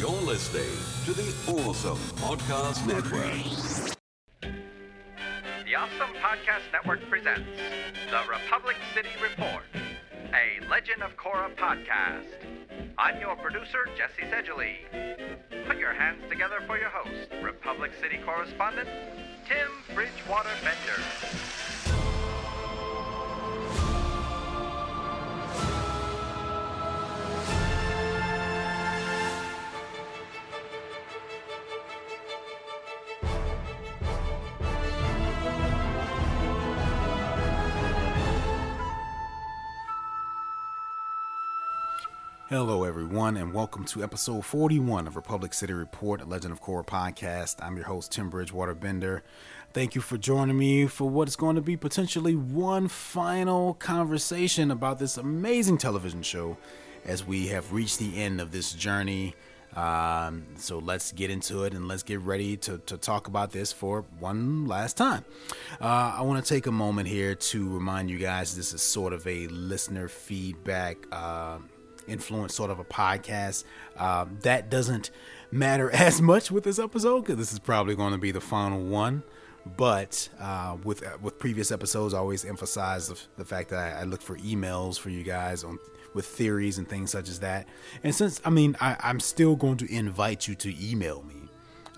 You're listening to the Awesome Podcast Network. The Awesome Podcast Network presents The Republic City Report, a Legend of Korra podcast. I'm your producer, Jesse Sedgley. Put your hands together for your host, Republic City correspondent, Tim Bridgewater Bender. Hello, everyone, and welcome to episode 41 of Republic City Report, a Legend of Korra podcast. I'm your host, Tim Bridgewater Bender. Thank you for joining me for what is going to be potentially one final conversation about this amazing television show as we have reached the end of this journey. Um, so let's get into it and let's get ready to, to talk about this for one last time. Uh, I want to take a moment here to remind you guys this is sort of a listener feedback. Uh, influence sort of a podcast. Um, that doesn't matter as much with this episode because this is probably going to be the final one. But uh, with with previous episodes, I always emphasize the, the fact that I, I, look for emails for you guys on with theories and things such as that. And since I mean, I, I'm still going to invite you to email me.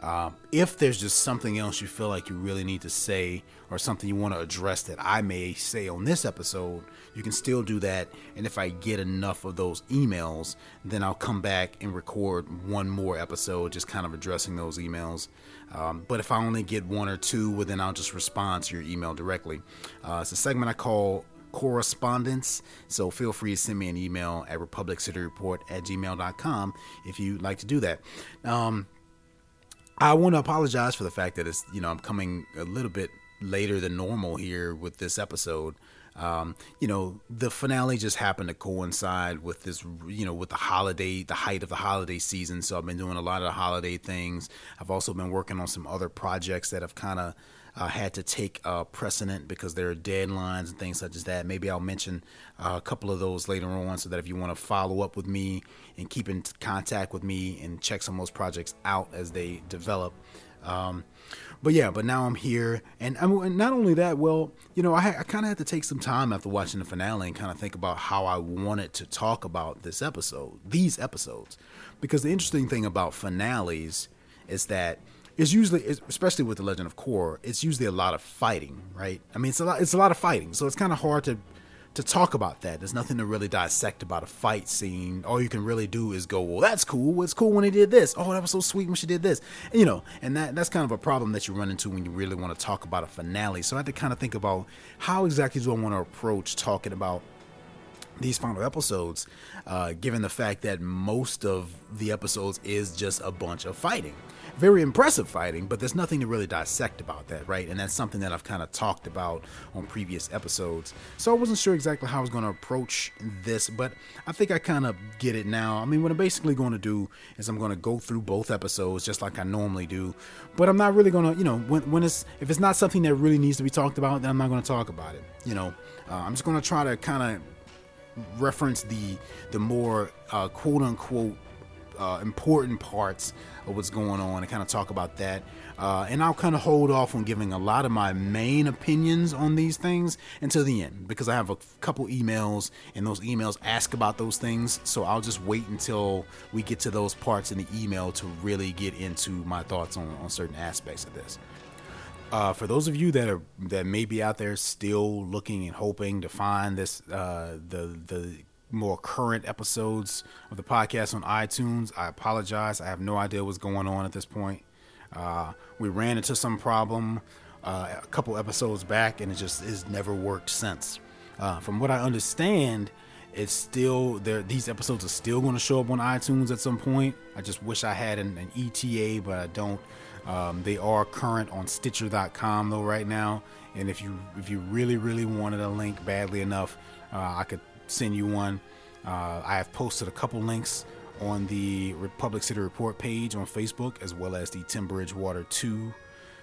Um, if there's just something else you feel like you really need to say or something you want to address that I may say on this episode, you can still do that. And if I get enough of those emails, then I'll come back and record one more episode just kind of addressing those emails. Um, but if I only get one or two, well, then I'll just respond to your email directly. Uh, it's a segment I call correspondence. So feel free to send me an email at republiccityreport at gmail.com if you'd like to do that. Um, I want to apologize for the fact that it's, you know, I'm coming a little bit later than normal here with this episode. Um, you know, the finale just happened to coincide with this, you know, with the holiday, the height of the holiday season. So I've been doing a lot of the holiday things. I've also been working on some other projects that have kind of uh, had to take uh, precedent because there are deadlines and things such as that. Maybe I'll mention uh, a couple of those later on so that if you want to follow up with me and keep in contact with me and check some of those projects out as they develop. Um, but yeah, but now I'm here, and, I'm, not only that, well, you know, I, I kind of had to take some time after watching the finale and kind of think about how I wanted to talk about this episode, these episodes, because the interesting thing about finales is that it's usually, especially with the Legend of Korra, it's usually a lot of fighting, right? I mean, it's a lot, it's a lot of fighting, so it's kind of hard to to talk about that. There's nothing to really dissect about a fight scene. All you can really do is go, well, that's cool. It's cool when he did this. Oh, that was so sweet when she did this. And, you know, and that that's kind of a problem that you run into when you really want to talk about a finale. So I had to kind of think about how exactly do I want to approach talking about these final episodes, uh, given the fact that most of the episodes is just a bunch of fighting very impressive fighting, but there's nothing to really dissect about that, right? And that's something that I've kind of talked about on previous episodes. So I wasn't sure exactly how I was going to approach this, but I think I kind of get it now. I mean, what I'm basically going to do is I'm going to go through both episodes just like I normally do, but I'm not really going to, you know, when, when it's if it's not something that really needs to be talked about, then I'm not going to talk about it. You know, uh, I'm just going to try to kind of reference the the more uh, quote unquote uh, important parts of what's going on and kind of talk about that. Uh, and I'll kind of hold off on giving a lot of my main opinions on these things until the end because I have a couple emails and those emails ask about those things. So I'll just wait until we get to those parts in the email to really get into my thoughts on, on certain aspects of this. Uh, for those of you that are that may be out there still looking and hoping to find this uh, the the more current episodes of the podcast on iTunes. I apologize. I have no idea what's going on at this point. Uh, we ran into some problem uh, a couple episodes back, and it just has never worked since. Uh, from what I understand, it's still there. These episodes are still going to show up on iTunes at some point. I just wish I had an, an ETA, but I don't. Um, they are current on Stitcher.com though right now, and if you if you really really wanted a link badly enough, uh, I could send you one. Uh, I have posted a couple links on the Republic City Report page on Facebook, as well as the Tim Bridgewater 2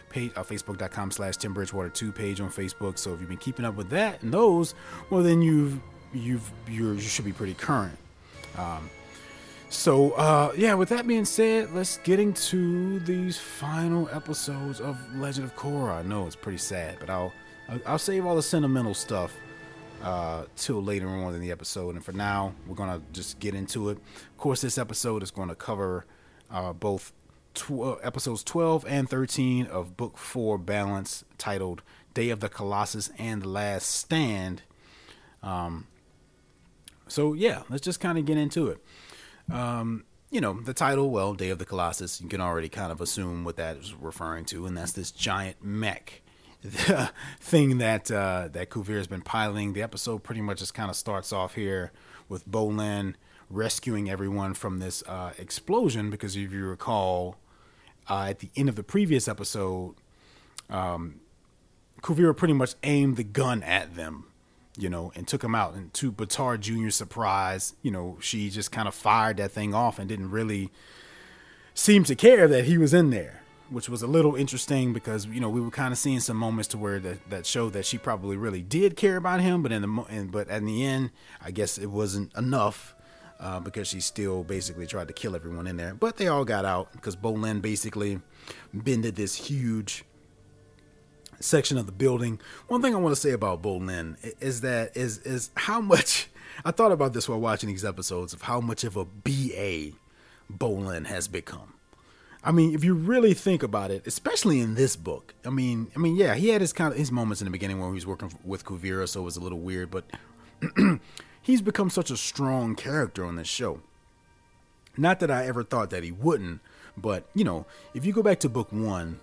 page, uh, facebook.com slash Tim Bridgewater 2 page on Facebook. So if you've been keeping up with that and those, well, then you've, you've, you should be pretty current. Um, So, uh, yeah, with that being said, let's get into these final episodes of Legend of Korra. I know it's pretty sad, but I'll I'll save all the sentimental stuff uh, till later on in the episode. And for now, we're gonna just get into it. Of course, this episode is going to cover uh, both tw- uh, episodes 12 and 13 of Book Four Balance, titled "Day of the Colossus" and "The Last Stand." Um, so yeah, let's just kind of get into it. Um, you know, the title, well, Day of the Colossus, you can already kind of assume what that is referring to, and that's this giant mech the thing that uh, that Kuvira has been piloting. The episode pretty much just kind of starts off here with Bolin rescuing everyone from this uh, explosion because if you recall, uh, at the end of the previous episode, um, Kuvira pretty much aimed the gun at them you know, and took him out. And to Baatar Jr.'s surprise, you know, she just kind of fired that thing off and didn't really seem to care that he was in there, which was a little interesting because, you know, we were kind of seeing some moments to where that, that showed that she probably really did care about him. But in the, and, but in the end, I guess it wasn't enough. Uh, because she still basically tried to kill everyone in there, but they all got out because Bolin basically bended this huge section of the building. One thing I want to say about Bolin is that is is how much I thought about this while watching these episodes of how much of a BA Bolin has become. I mean, if you really think about it, especially in this book, I mean, I mean, yeah, he had his kind of his moments in the beginning where he was working with Kuvira, so it was a little weird, but he's become such a strong character on this show. Not that I ever thought that he wouldn't, but you know, if you go back to book one,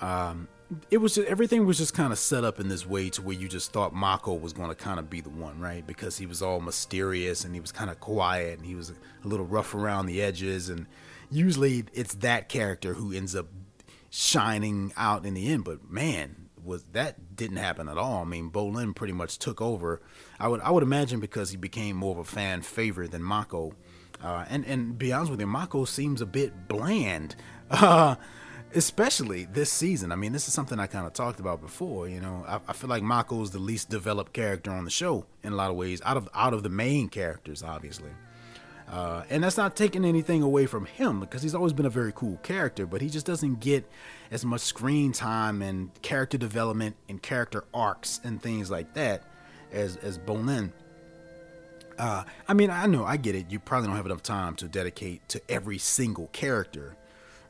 um, it was just, everything was just kind of set up in this way to where you just thought Mako was going to kind of be the one, right? Because he was all mysterious and he was kind of quiet and he was a little rough around the edges. And usually it's that character who ends up shining out in the end. But man, was that didn't happen at all. I mean, Bolin pretty much took over. I would I would imagine because he became more of a fan favorite than Mako. Uh, and and be honest with you, Mako seems a bit bland. Uh, especially this season. I mean, this is something I kind of talked about before. You know, I, I, feel like Mako is the least developed character on the show in a lot of ways, out of out of the main characters, obviously. Uh, and that's not taking anything away from him because he's always been a very cool character, but he just doesn't get as much screen time and character development and character arcs and things like that as as Bolin. Uh, I mean, I know, I get it. You probably don't have enough time to dedicate to every single character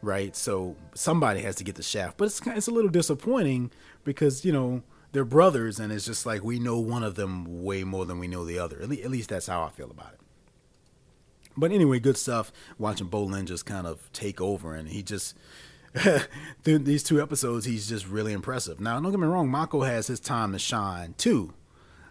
right? So somebody has to get the shaft, but it's it's a little disappointing because you know they're brothers, and it's just like we know one of them way more than we know the other. At, le- at least that's how I feel about it. But anyway, good stuff. Watching Bolin just kind of take over, and he just through these two episodes, he's just really impressive. Now, don't get me wrong, Mako has his time to shine too,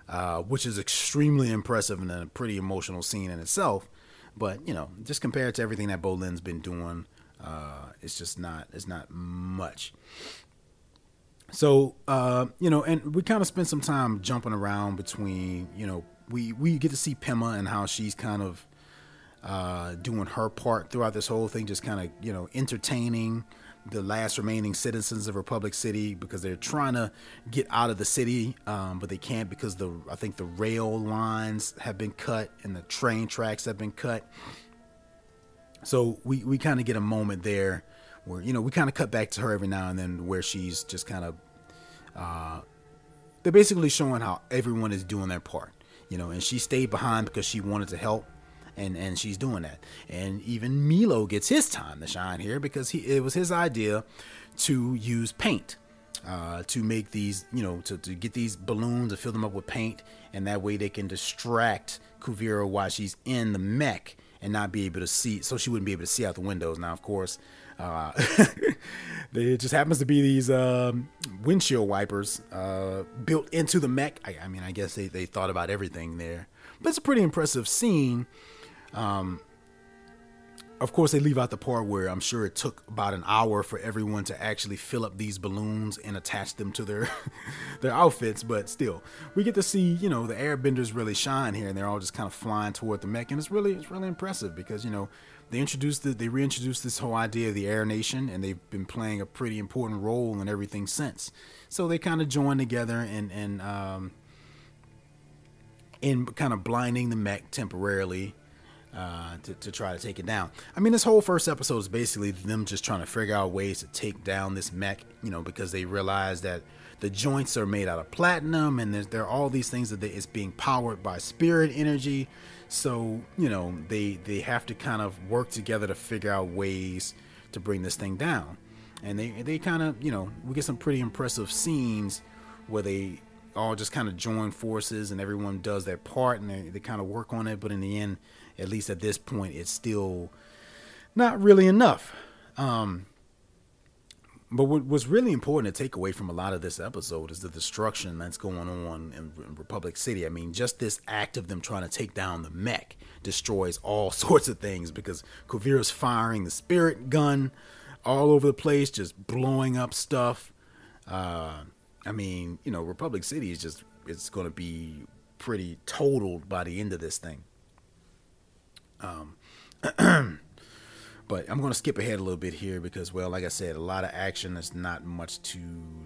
uh, which is extremely impressive and a pretty emotional scene in itself. But you know, just compared to everything that Bolin's been doing uh, it's just not it's not much. So uh, you know, and we kind of spend some time jumping around between you know we we get to see Pema and how she's kind of uh, doing her part throughout this whole thing, just kind of you know entertaining the last remaining citizens of Republic City because they're trying to get out of the city, um, but they can't because the I think the rail lines have been cut and the train tracks have been cut. So we, we kind of get a moment there where, you know, we kind of cut back to her every now and then where she's just kind of, uh, they're basically showing how everyone is doing their part, you know, and she stayed behind because she wanted to help. And, and she's doing that. And even Milo gets his time to shine here because he it was his idea to use paint uh, to make these, you know, to, to get these balloons to fill them up with paint, and that way they can distract Kuvira while she's in the mech and not be able to see, so she wouldn't be able to see out the windows. Now, of course, uh, it just happens to be these um, windshield wipers uh, built into the mech. I, I, mean, I guess they, they thought about everything there, but it's a pretty impressive scene. Um, of course, they leave out the part where I'm sure it took about an hour for everyone to actually fill up these balloons and attach them to their their outfits. But still, we get to see you know the airbenders really shine here, and they're all just kind of flying toward the mech, and it's really it's really impressive because you know they introduced the, they reintroduced this whole idea of the Air Nation, and they've been playing a pretty important role in everything since. So they kind of join together and and um, in kind of blinding the mech temporarily uh, to, to try to take it down. I mean, this whole first episode is basically them just trying to figure out ways to take down this mech, you know, because they realize that the joints are made out of platinum and there are all these things that they, it's being powered by spirit energy. So, you know, they, they have to kind of work together to figure out ways to bring this thing down. And they, they kind of, you know, we get some pretty impressive scenes where they all just kind of join forces and everyone does their part and they, they kind of work on it. But in the end, at least at this point, it's still not really enough. Um, but what was really important to take away from a lot of this episode is the destruction that's going on in, in Republic City. I mean, just this act of them trying to take down the mech destroys all sorts of things because Kuvira's firing the spirit gun all over the place, just blowing up stuff. Uh, I mean, you know, Republic City is just it's going to be pretty totaled by the end of this thing. Um, but I'm going to skip ahead a little bit here because, well, like I said, a lot of action. There's not much to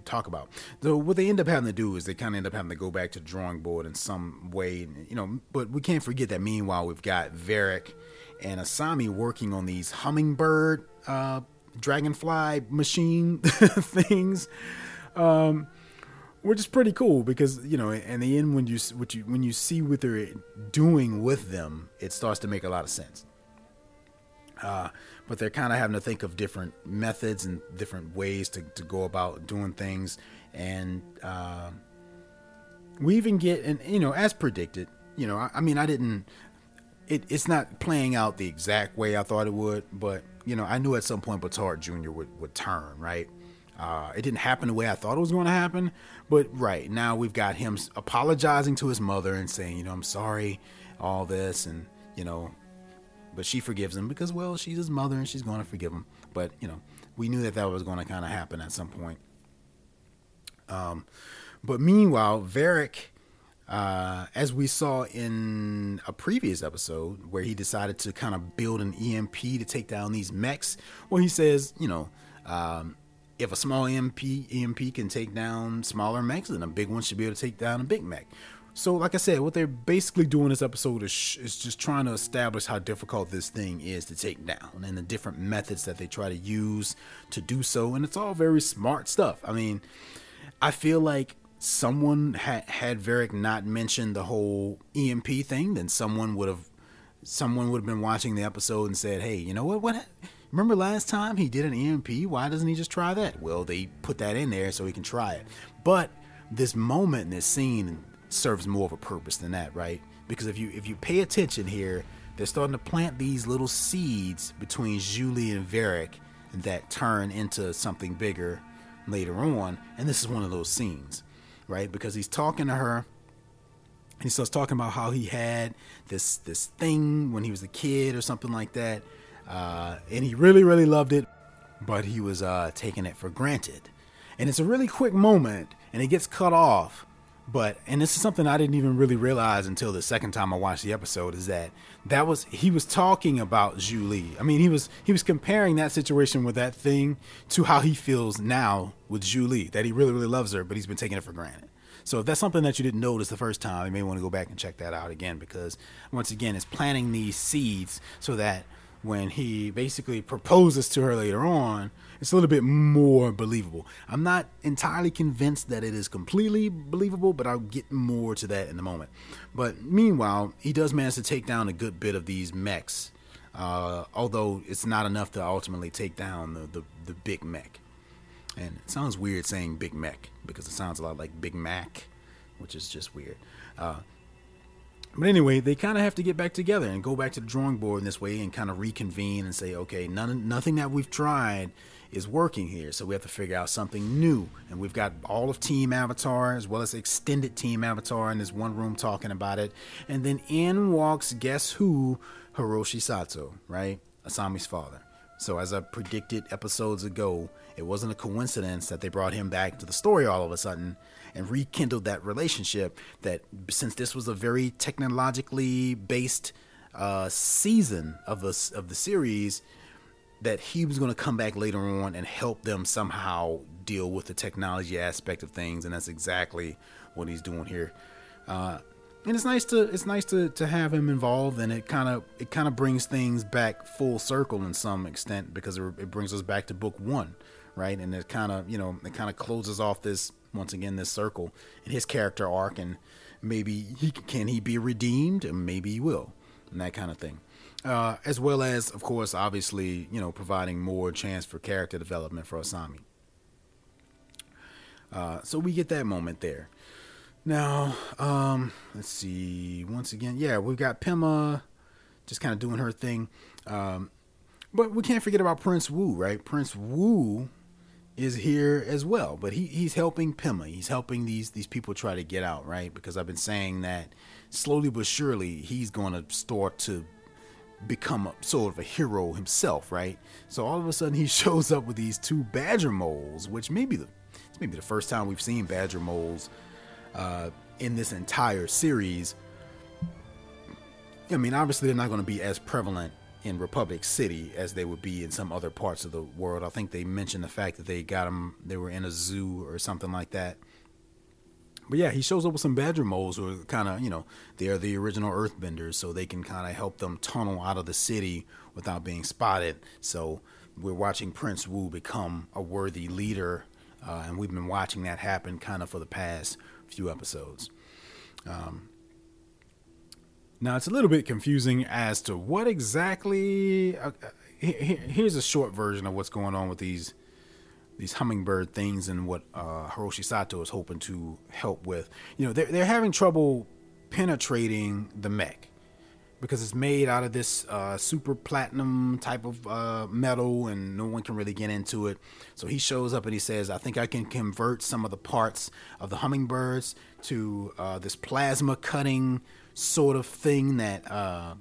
talk about. So what they end up having to do is they kind of end up having to go back to drawing board in some way, you know. But we can't forget that meanwhile we've got Varrick and Asami working on these hummingbird, uh, dragonfly machine things. Um, which is pretty cool because you know in the end when you what you when you see what they're doing with them it starts to make a lot of sense. Uh, but they're kind of having to think of different methods and different ways to, to go about doing things. And uh, we even get and you know as predicted you know I, I mean i didn't it, it's not playing out the exact way i thought it would but you know i knew at some point Baatar Jr would, would turn right? Uh, it didn't happen the way I thought it was going to happen, but right now we've got him apologizing to his mother and saying, you know, I'm sorry, all this, and you know, but she forgives him because, well, she's his mother and she's going to forgive him. But you know, we knew that that was going to kind of happen at some point. Um, but meanwhile, Varrick, uh, as we saw in a previous episode where he decided to kind of build an EMP to take down these mechs, where he says, you know, um, if a small EMP EMP can take down smaller mechs, then a big one should be able to take down a big mech. So, like I said, what they're basically doing this episode is, sh- is just trying to establish how difficult this thing is to take down and the different methods that they try to use to do so. And it's all very smart stuff. I mean, I feel like someone had had Varrick not mentioned the whole EMP thing, then someone would have someone would have been watching the episode and said, "Hey, you know what? What Remember last time he did an EMP? Why doesn't he just try that? Well, they put that in there so he can try it. But this moment in this scene serves more of a purpose than that, right? Because if you if you pay attention here, they're starting to plant these little seeds between Julie and Varrick that turn into something bigger later on. And this is one of those scenes, right? Because he's talking to her and he starts talking about how he had this this thing when he was a kid or something like that uh, and he really, really loved it, but he was uh, taking it for granted. And it's a really quick moment, and it gets cut off. But and this is something I didn't even really realize until the second time I watched the episode is that that was he was talking about Julie. I mean, he was he was comparing that situation with that thing to how he feels now with Julie, that he really really loves her, but he's been taking it for granted. So if that's something that you didn't notice the first time, you may want to go back and check that out again because once again, it's planting these seeds so that when he basically proposes to her later on, it's a little bit more believable. I'm not entirely convinced that it is completely believable, but I'll get more to that in a moment. But meanwhile, he does manage to take down a good bit of these mechs, uh, although it's not enough to ultimately take down the, the, the big mech. And it sounds weird saying big mech because it sounds a lot like Big Mac, which is just weird. Uh, but anyway, they kind of have to get back together and go back to the drawing board in this way and kind of reconvene and say, okay, none, nothing that we've tried is working here. So we have to figure out something new. And we've got all of Team Avatar as well as extended Team Avatar in this one room talking about it. And then in walks, guess who? Hiroshi Sato, right? Asami's father. So as I predicted episodes ago, it wasn't a coincidence that they brought him back to the story all of a sudden and rekindled that relationship. That since this was a very technologically based uh, season of the of the series, that he was going to come back later on and help them somehow deal with the technology aspect of things, and that's exactly what he's doing here. Uh, and it's nice to it's nice to to have him involved, and it kind of it kind of brings things back full circle in some extent because it, it brings us back to book one, right? And it kind of you know it kind of closes off this once again this circle and his character arc, and maybe he can he be redeemed, and maybe he will, and that kind of thing. Uh, as well as, of course, obviously, you know, providing more chance for character development for Asami. Uh, so we get that moment there. Now, um, let's see. Once again, yeah, we've got Pema just kind of doing her thing. Um, but we can't forget about Prince Wu, right? Prince Wu is here as well, but he, he's helping Pema. He's helping these these people try to get out, right? Because I've been saying that slowly but surely he's going to start to become a, sort of a hero himself, right? So all of a sudden he shows up with these two badger moles, which maybe the it's maybe the first time we've seen badger moles uh, in this entire series. I mean, obviously, they're not going to be as prevalent in Republic City as they would be in some other parts of the world. I think they mentioned the fact that they got them, they were in a zoo or something like that. But yeah, he shows up with some badger moles who are kind of, you know, they're the original earthbenders, so they can kind of help them tunnel out of the city without being spotted. So we're watching Prince Wu become a worthy leader, uh, and we've been watching that happen kind of for the past few episodes. Um, now it's a little bit confusing as to what exactly. Uh, here's a short version of what's going on with these these hummingbird things and what uh, Hiroshi Sato is hoping to help with. You know, they're they're having trouble penetrating the mech because it's made out of this uh, super platinum type of uh, metal and no one can really get into it. So he shows up and he says, I think I can convert some of the parts of the hummingbirds to uh, this plasma cutting sort of thing that uh,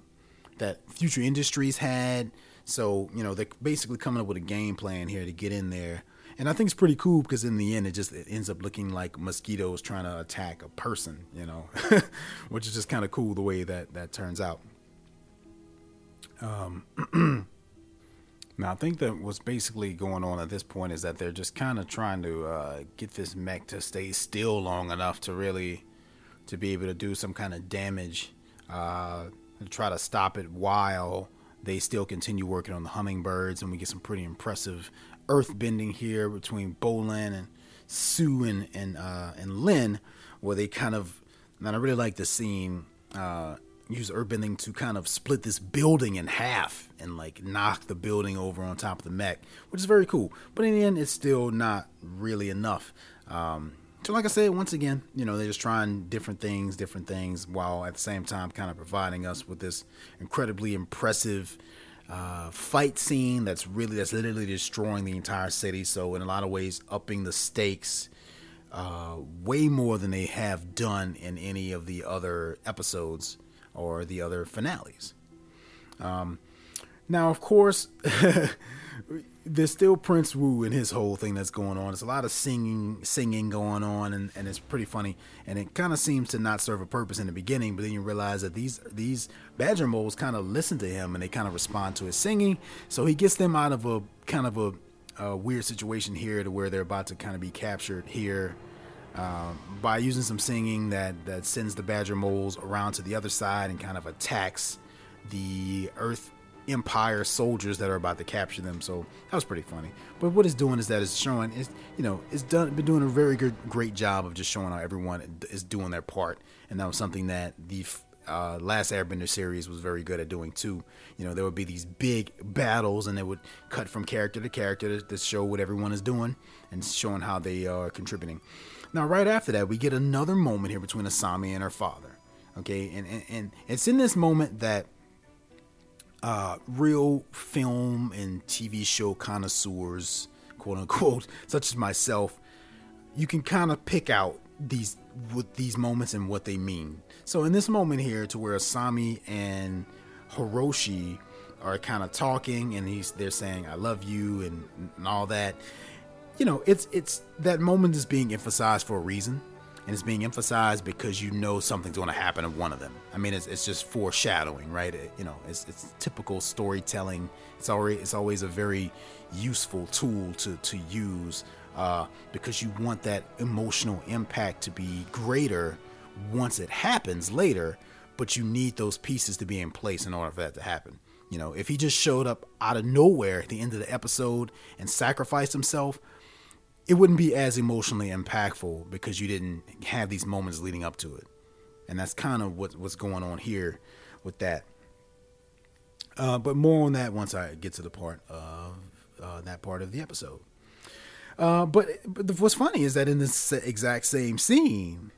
that Future Industries had. So, you know, they're basically coming up with a game plan here to get in there. And I think it's pretty cool because in the end, it just it ends up looking like mosquitoes trying to attack a person, you know, which is just kind of cool the way that that turns out. Um, now, I think that what's basically going on at this point is that they're just kind of trying to uh, get this mech to stay still long enough to really to be able to do some kind of damage uh, to try to stop it while they still continue working on the hummingbirds, and we get some pretty impressive earth bending here between Bolin and Su and and uh, and Lin, where they kind of. And I really like the scene. Uh, use earthbending to kind of split this building in half and like knock the building over on top of the mech, which is very cool. But in the end, it's still not really enough. Um, like I said, once again, you know, they're just trying different things, different things, while at the same time kind of providing us with this incredibly impressive uh, fight scene that's really that's literally destroying the entire city. So, in a lot of ways, upping the stakes uh, way more than they have done in any of the other episodes or the other finales. Um, now, of course, there's still Prince Wu and his whole thing that's going on. There's a lot of singing, singing going on, and, and it's pretty funny. And it kind of seems to not serve a purpose in the beginning, but then you realize that these these badger moles kind of listen to him and they kind of respond to his singing. So he gets them out of a kind of a, a weird situation here to where they're about to kind of be captured here um, by using some singing that that sends the badger moles around to the other side and kind of attacks the Earth Empire soldiers that are about to capture them. So that was pretty funny. But what it's doing is that it's showing it's you know it's done been doing a very good great job of just showing how everyone is doing their part, and that was something that the uh, last Airbender series was very good at doing too. You know, there would be these big battles, and they would cut from character to character to, to show what everyone is doing and showing how they are contributing. Now, right after that, we get another moment here between Asami and her father. Okay, and and, and it's in this moment that uh, real film and TV show connoisseurs, quote unquote, such as myself, you can kind of pick out these with these moments and what they mean. So in this moment here, to where Asami and Hiroshi are kind of talking, and he's they're saying "I love you" and, and all that you know, it's it's that moment is being emphasized for a reason, and it's being emphasized because you know something's going to happen to one of them. I mean, it's, it's just foreshadowing, right? It, you know, it's, it's typical storytelling. It's already it's always a very useful tool to to use uh, because you want that emotional impact to be greater once it happens later, but you need those pieces to be in place in order for that to happen. You know, if he just showed up out of nowhere at the end of the episode and sacrificed himself, it wouldn't be as emotionally impactful because you didn't have these moments leading up to it. And that's kind of what, what's going on here with that. Uh, but more on that once I get to the part of uh, that part of the episode. Uh, but, but what's funny is that in this exact same scene,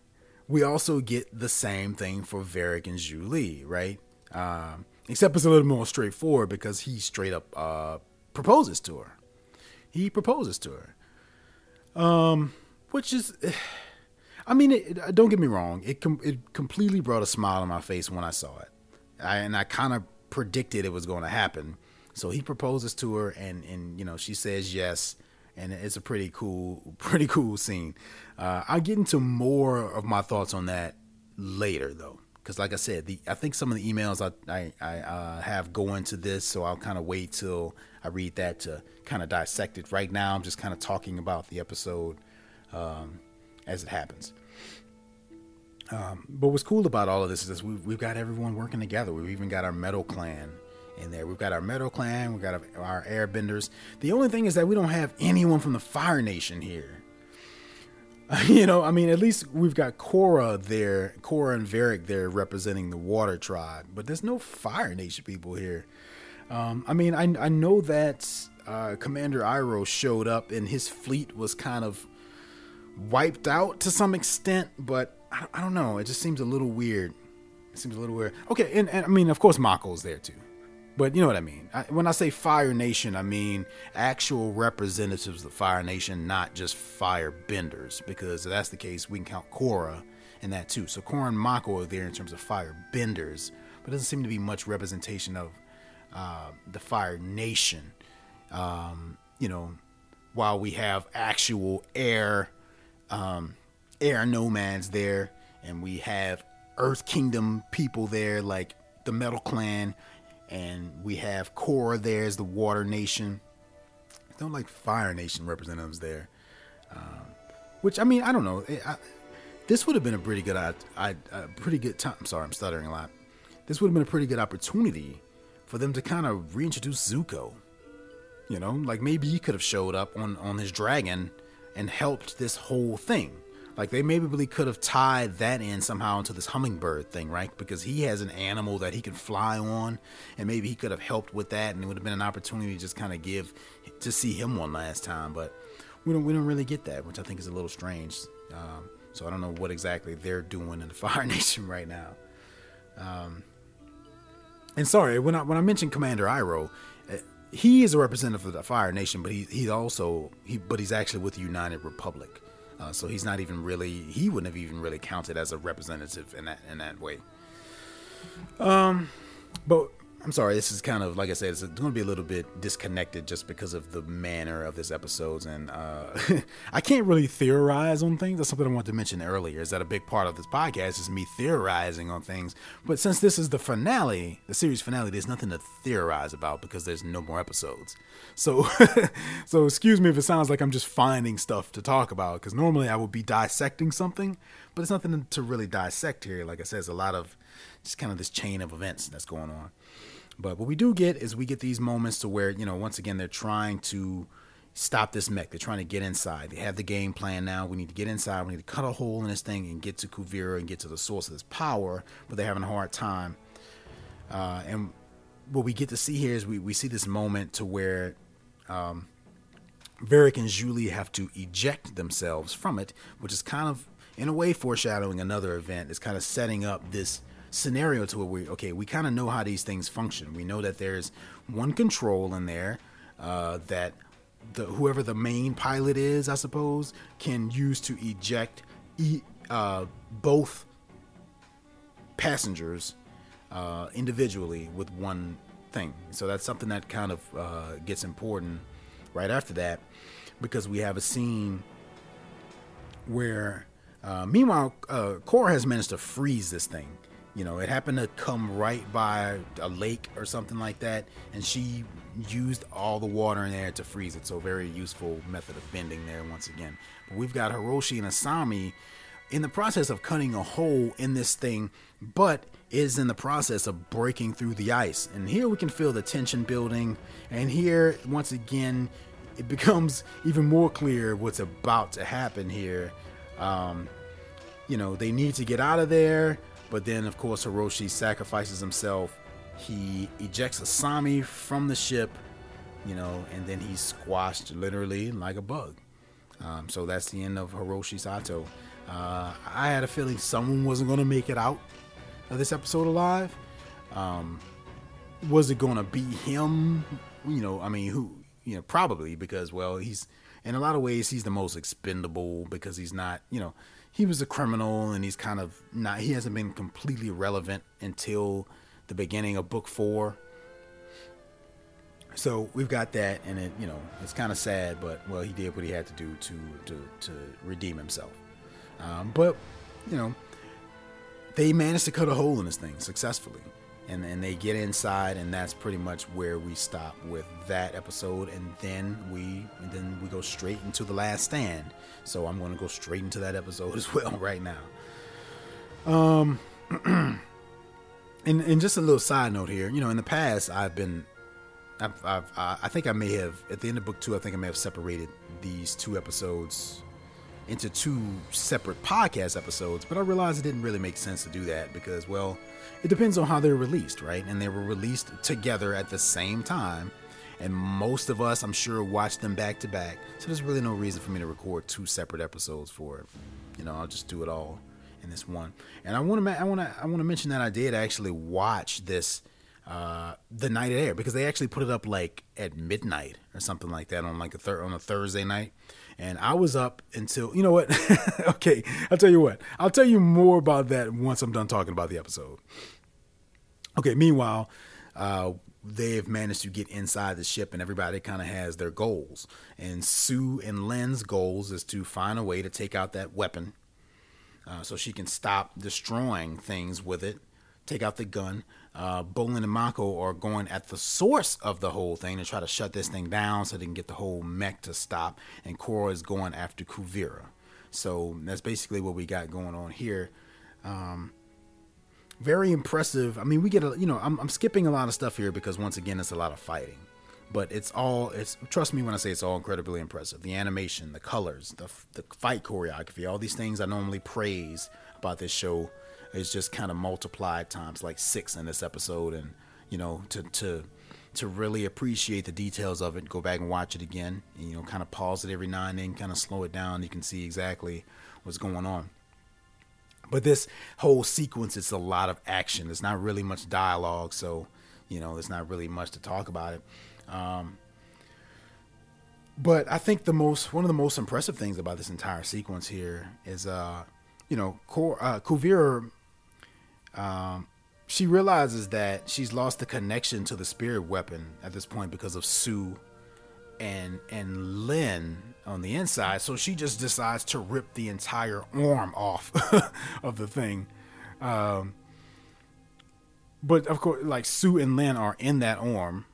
we also get the same thing for Varrick and Julie, right? Um, except it's a little more straightforward because he straight up uh, proposes to her. He proposes to her. Um, which is, I mean, it, don't get me wrong. It com- it completely brought a smile on my face when I saw it, I, and I kind of predicted it was going to happen. So he proposes to her, and and you know she says yes, and it's a pretty cool, pretty cool scene. Uh, I'll get into more of my thoughts on that later, though, because like I said, the I think some of the emails I I, I uh, have go into this, so I'll kind of wait till I read that to kind of dissect it. Right now, I'm just kind of talking about the episode um, as it happens. Um, but what's cool about all of this is we've, we've got everyone working together. We've even got our metal clan in there. We've got our metal clan. We've got our, our airbenders. The only thing is that we don't have anyone from the Fire Nation here. you know, I mean, at least we've got Korra there, Korra and Varrick there representing the Water Tribe, but there's no Fire Nation people here. Um, I mean, I, I know that uh, Commander Iroh showed up and his fleet was kind of wiped out to some extent, but I, I don't know. It just seems a little weird. It seems a little weird. Okay, and, and I mean, of course, Mako's there too. But you know what I mean. I, when I say Fire Nation, I mean actual representatives of the Fire Nation, not just fire benders. Because if that's the case, we can count Korra in that too. So Korra and Mako are there in terms of fire benders, but doesn't seem to be much representation of uh, the Fire Nation. Um, you know, while we have actual air, um, air nomads there, and we have Earth Kingdom people there, like the Metal Clan, and we have Korra there as the Water Nation. I don't like Fire Nation representatives there. Um, which I mean, I don't know. I, this would have been a pretty good, I, I, a pretty good time. I'm sorry, I'm stuttering a lot. This would have been a pretty good opportunity for them to kind of reintroduce Zuko. You know, like maybe he could have showed up on on his dragon and helped this whole thing. Like they maybe really could have tied that in somehow into this hummingbird thing, right? Because he has an animal that he can fly on, and maybe he could have helped with that, and it would have been an opportunity to just kind of give to see him one last time. But we don't we don't really get that, which I think is a little strange. Um, so I don't know what exactly they're doing in the Fire Nation right now. Um, and sorry, when I when I mentioned Commander Iroh, uh, he is a representative of the Fire Nation, but he he also he but he's actually with the United Republic, uh, so he's not even really he wouldn't have even really counted as a representative in that in that way. Um, but I'm sorry, this is kind of like I said, it's going to be a little bit disconnected just because of the manner of this episodes, and uh, I can't really theorize on things. That's something I wanted to mention earlier. Is that a big part of this podcast is me theorizing on things? But since this is the finale, the series finale, there's nothing to theorize about because there's no more episodes. So, so excuse me if it sounds like I'm just finding stuff to talk about because normally I would be dissecting something, but it's nothing to really dissect here. Like I said, it's a lot of just kind of this chain of events that's going on. But what we do get is we get these moments to where, you know, once again, they're trying to stop this mech. They're trying to get inside. They have the game plan now. We need to get inside. We need to cut a hole in this thing and get to Kuvira and get to the source of this power, but they're having a hard time. Uh, and what we get to see here is we, we see this moment to where um, Varrick and Julie have to eject themselves from it, which is kind of, in a way, foreshadowing another event. It's kind of setting up this scenario to where we okay we kind of know how these things function. We know that there's one control in there uh, that the whoever the main pilot is i suppose can use to eject e- uh, both passengers uh, individually with one thing. So that's something that kind of uh, gets important right after that because we have a scene where uh, meanwhile uh, has managed to freeze this thing you know, it happened to come right by a lake or something like that, and she used all the water in there to freeze it. So very useful method of bending there once again. But we've got Hiroshi and Asami in the process of cutting a hole in this thing, but is in the process of breaking through the ice. And here we can feel the tension building. And here, once again, it becomes even more clear what's about to happen here. Um, you know, they need to get out of there, but then, of course, Hiroshi sacrifices himself. He ejects Asami from the ship, you know, and then he's squashed literally like a bug. Um, so that's the end of Hiroshi Sato. Uh, I had a feeling someone wasn't going to make it out of this episode alive. Um, was it going to be him? You know, I mean, who? You know, probably because well, he's in a lot of ways he's the most expendable because he's not. You know, he was a criminal and he's kind of not. He hasn't been completely relevant until the beginning of book four. So we've got that, and it you know it's kind of sad, but well, he did what he had to do to to to redeem himself. Um, but you know, they managed to cut a hole in this thing successfully. And, then they get inside, and that's pretty much where we stop with that episode. And then we and then we go straight into the last stand. So I'm going to go straight into that episode as well right now. Um, and and just a little side note here, you know, in the past I've been, I've, I've I think I may have at the end of book two, I think I may have separated these two episodes into two separate podcast episodes, but I realized it didn't really make sense to do that because, well, it depends on how they're released, right? And they were released together at the same time. And most of us, I'm sure, watched them back to back. So there's really no reason for me to record two separate episodes for it. You know, I'll just do it all in this one. And I want to, I want to, I want to mention that I did actually watch this uh, the night it aired because they actually put it up like at midnight or something like that on like a third on a Thursday night. And I was up until you know what? okay, I'll tell you what. I'll tell you more about that once I'm done talking about the episode. Okay. Meanwhile, uh, they have managed to get inside the ship, and everybody kind of has their goals. And Su and Lin's goals is to find a way to take out that weapon, uh, so she can stop destroying things with it. Take out the gun uh, Bolin and Mako are going at the source of the whole thing to try to shut this thing down so they can get the whole mech to stop. And Korra is going after Kuvira. So that's basically what we got going on here. Um, very impressive. I mean, we get a, you know, I'm, I'm skipping a lot of stuff here because once again, it's a lot of fighting. But it's all, it's trust me when I say it's all incredibly impressive. The animation, the colors, the, the fight choreography, all these things I normally praise about this show is just kind of multiplied times like six in this episode, and you know to to to really appreciate the details of it, go back and watch it again. And, you know, kind of pause it every now and then, kind of slow it down. You can see exactly what's going on. But this whole sequence, it's a lot of action. There's not really much dialogue, so you know, there's not really much to talk about it. Um, but I think the most one of the most impressive things about this entire sequence here is, uh, you know, Cor- uh, Kuvira um, she realizes that she's lost the connection to the spirit weapon at this point because of Su and and Lin on the inside. So she just decides to rip the entire arm off of the thing. Um, but of course, like Su and Lin are in that arm.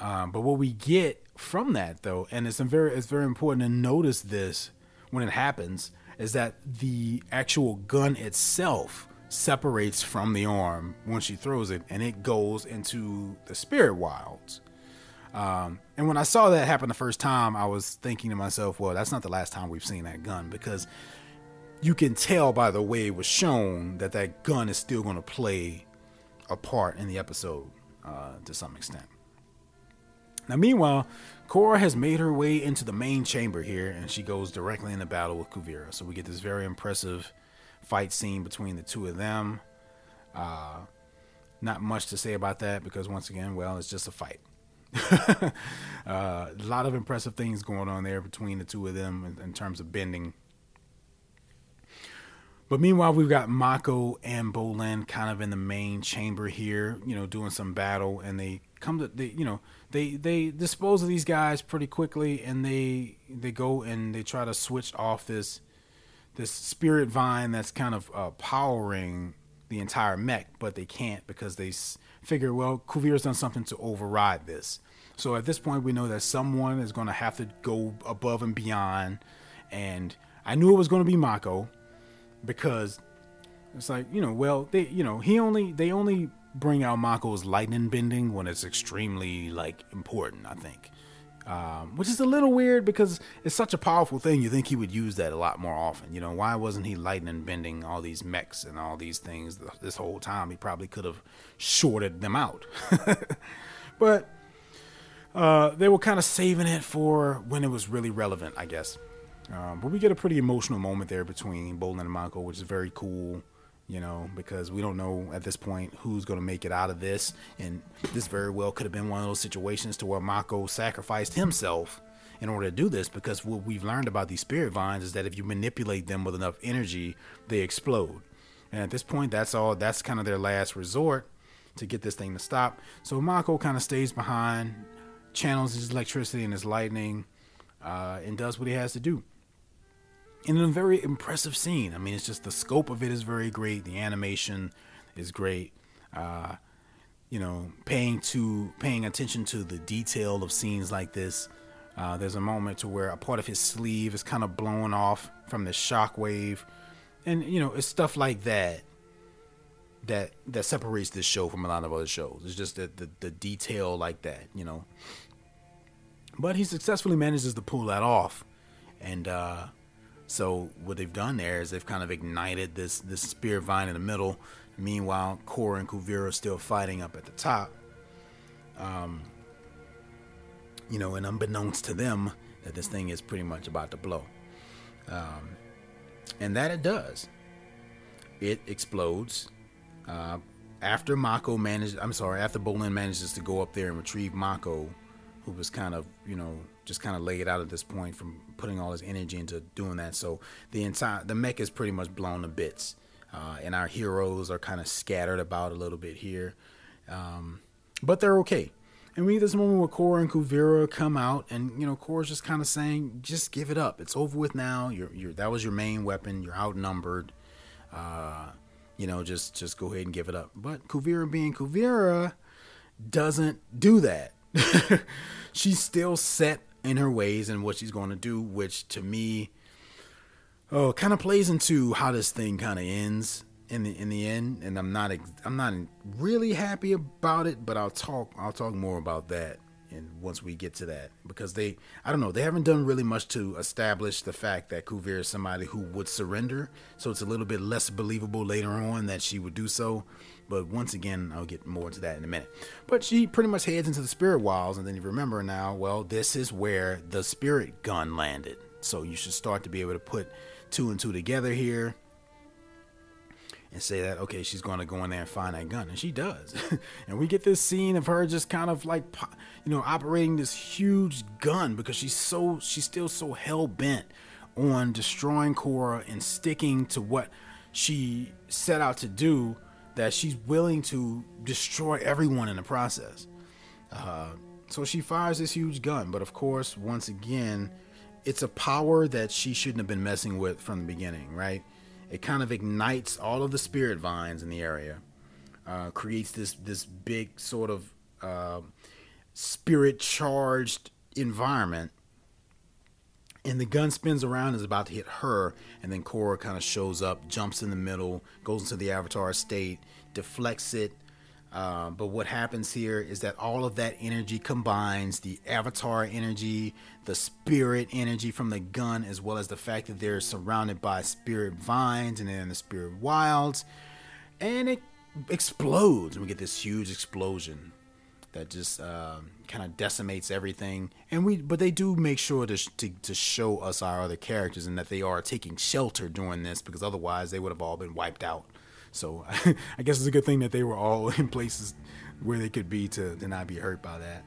Um, but what we get from that, though, and it's very it's very important to notice this when it happens, is that the actual gun itself separates from the arm when she throws it and it goes into the spirit wilds. Um, and when I saw that happen the first time, I was thinking to myself, well, that's not the last time we've seen that gun because you can tell by the way it was shown that that gun is still going to play a part in the episode uh, to some extent. Now, meanwhile, Korra has made her way into the main chamber here, and she goes directly into battle with Kuvira. So we get this very impressive fight scene between the two of them. Uh, not much to say about that because once again, well, it's just a fight. uh, a lot of impressive things going on there between the two of them in, in terms of bending. But meanwhile, we've got Mako and Bolin kind of in the main chamber here, you know, doing some battle, and they come to they, you know, they they dispose of these guys pretty quickly, and they they go and they try to switch off this this spirit vine that's kind of uh, powering the entire mech, but they can't because they figure, well, Kuvira's done something to override this. So at this point, we know that someone is going to have to go above and beyond, and I knew it was going to be Mako because it's like you know, well, they you know he only they only bring out Mako's lightning bending when it's extremely like important. I think. Um, which is a little weird because it's such a powerful thing. You think he would use that a lot more often. You know, why wasn't he lightning bending all these mechs and all these things this whole time? He probably could have shorted them out. but uh, they were kind of saving it for when it was really relevant, I guess. Um, but we get a pretty emotional moment there between Bolin and Mako, which is very cool you know, because we don't know at this point who's going to make it out of this. And this very well could have been one of those situations to where Mako sacrificed himself in order to do this because what we've learned about these spirit vines is that if you manipulate them with enough energy, they explode. And at this point, that's all, that's kind of their last resort to get this thing to stop. So Mako kind of stays behind, channels his electricity and his lightning, uh, and does what he has to do in a very impressive scene. I mean, it's just the scope of it is very great. The animation is great. Uh, you know, paying to paying attention to the detail of scenes like this. Uh, there's a moment to where a part of his sleeve is kind of blown off from the shockwave, and you know, it's stuff like that that that separates this show from a lot of other shows. It's just the the, the detail like that, you know. But he successfully manages to pull that off, and uh, so what they've done there is they've kind of ignited this this spirit vine in the middle. Meanwhile, Korra and Kuvira are still fighting up at the top. Um, you know, and unbeknownst to them, that this thing is pretty much about to blow. Um, and that it does. It explodes. Uh, after Mako managed, I'm sorry, after Bolin manages to go up there and retrieve Mako, who was kind of, you know, just kind of laid out at this point from putting all his energy into doing that. So the entire the mech is pretty much blown to bits, uh, and our heroes are kind of scattered about a little bit here, um, but they're okay. And we get this moment where Korra and Kuvira come out, and you know Korra's just kind of saying, "Just give it up. It's over with now. You're, you're that was your main weapon. You're outnumbered. Uh, you know, just just go ahead and give it up." But Kuvira, being Kuvira, doesn't do that. She's still set in her ways and what she's going to do, which to me, oh, kind of plays into how this thing kind of ends in the in the end. And I'm not I'm not really happy about it, but I'll talk I'll talk more about that. And once we get to that, because they, I don't know, they haven't done really much to establish the fact that Kuvira is somebody who would surrender. So it's a little bit less believable later on that she would do so. But once again, I'll get more into that in a minute. But she pretty much heads into the spirit wilds, and then you remember now, well, this is where the spirit gun landed. So you should start to be able to put two and two together here and say that okay she's going to go in there and find that gun and she does and we get this scene of her just kind of like you know operating this huge gun because she's so she's still so hell-bent on destroying Korra and sticking to what she set out to do that she's willing to destroy everyone in the process. Uh, so she fires this huge gun, but of course, once again, it's a power that she shouldn't have been messing with from the beginning, right? It kind of ignites all of the spirit vines in the area, uh, creates this this big sort of uh, spirit charged environment and the gun spins around is about to hit her and then Korra kind of shows up jumps in the middle goes into the avatar state deflects it. Uh, but what happens here is that all of that energy combines the avatar energy the spirit energy from the gun as well as the fact that they're surrounded by spirit vines and then the spirit wilds. And it explodes. We get this huge explosion that just um, kind of decimates everything. And we, but they do make sure to, to, to show us our other characters and that they are taking shelter during this because otherwise they would have all been wiped out. So I guess it's a good thing that they were all in places where they could be to, to not be hurt by that.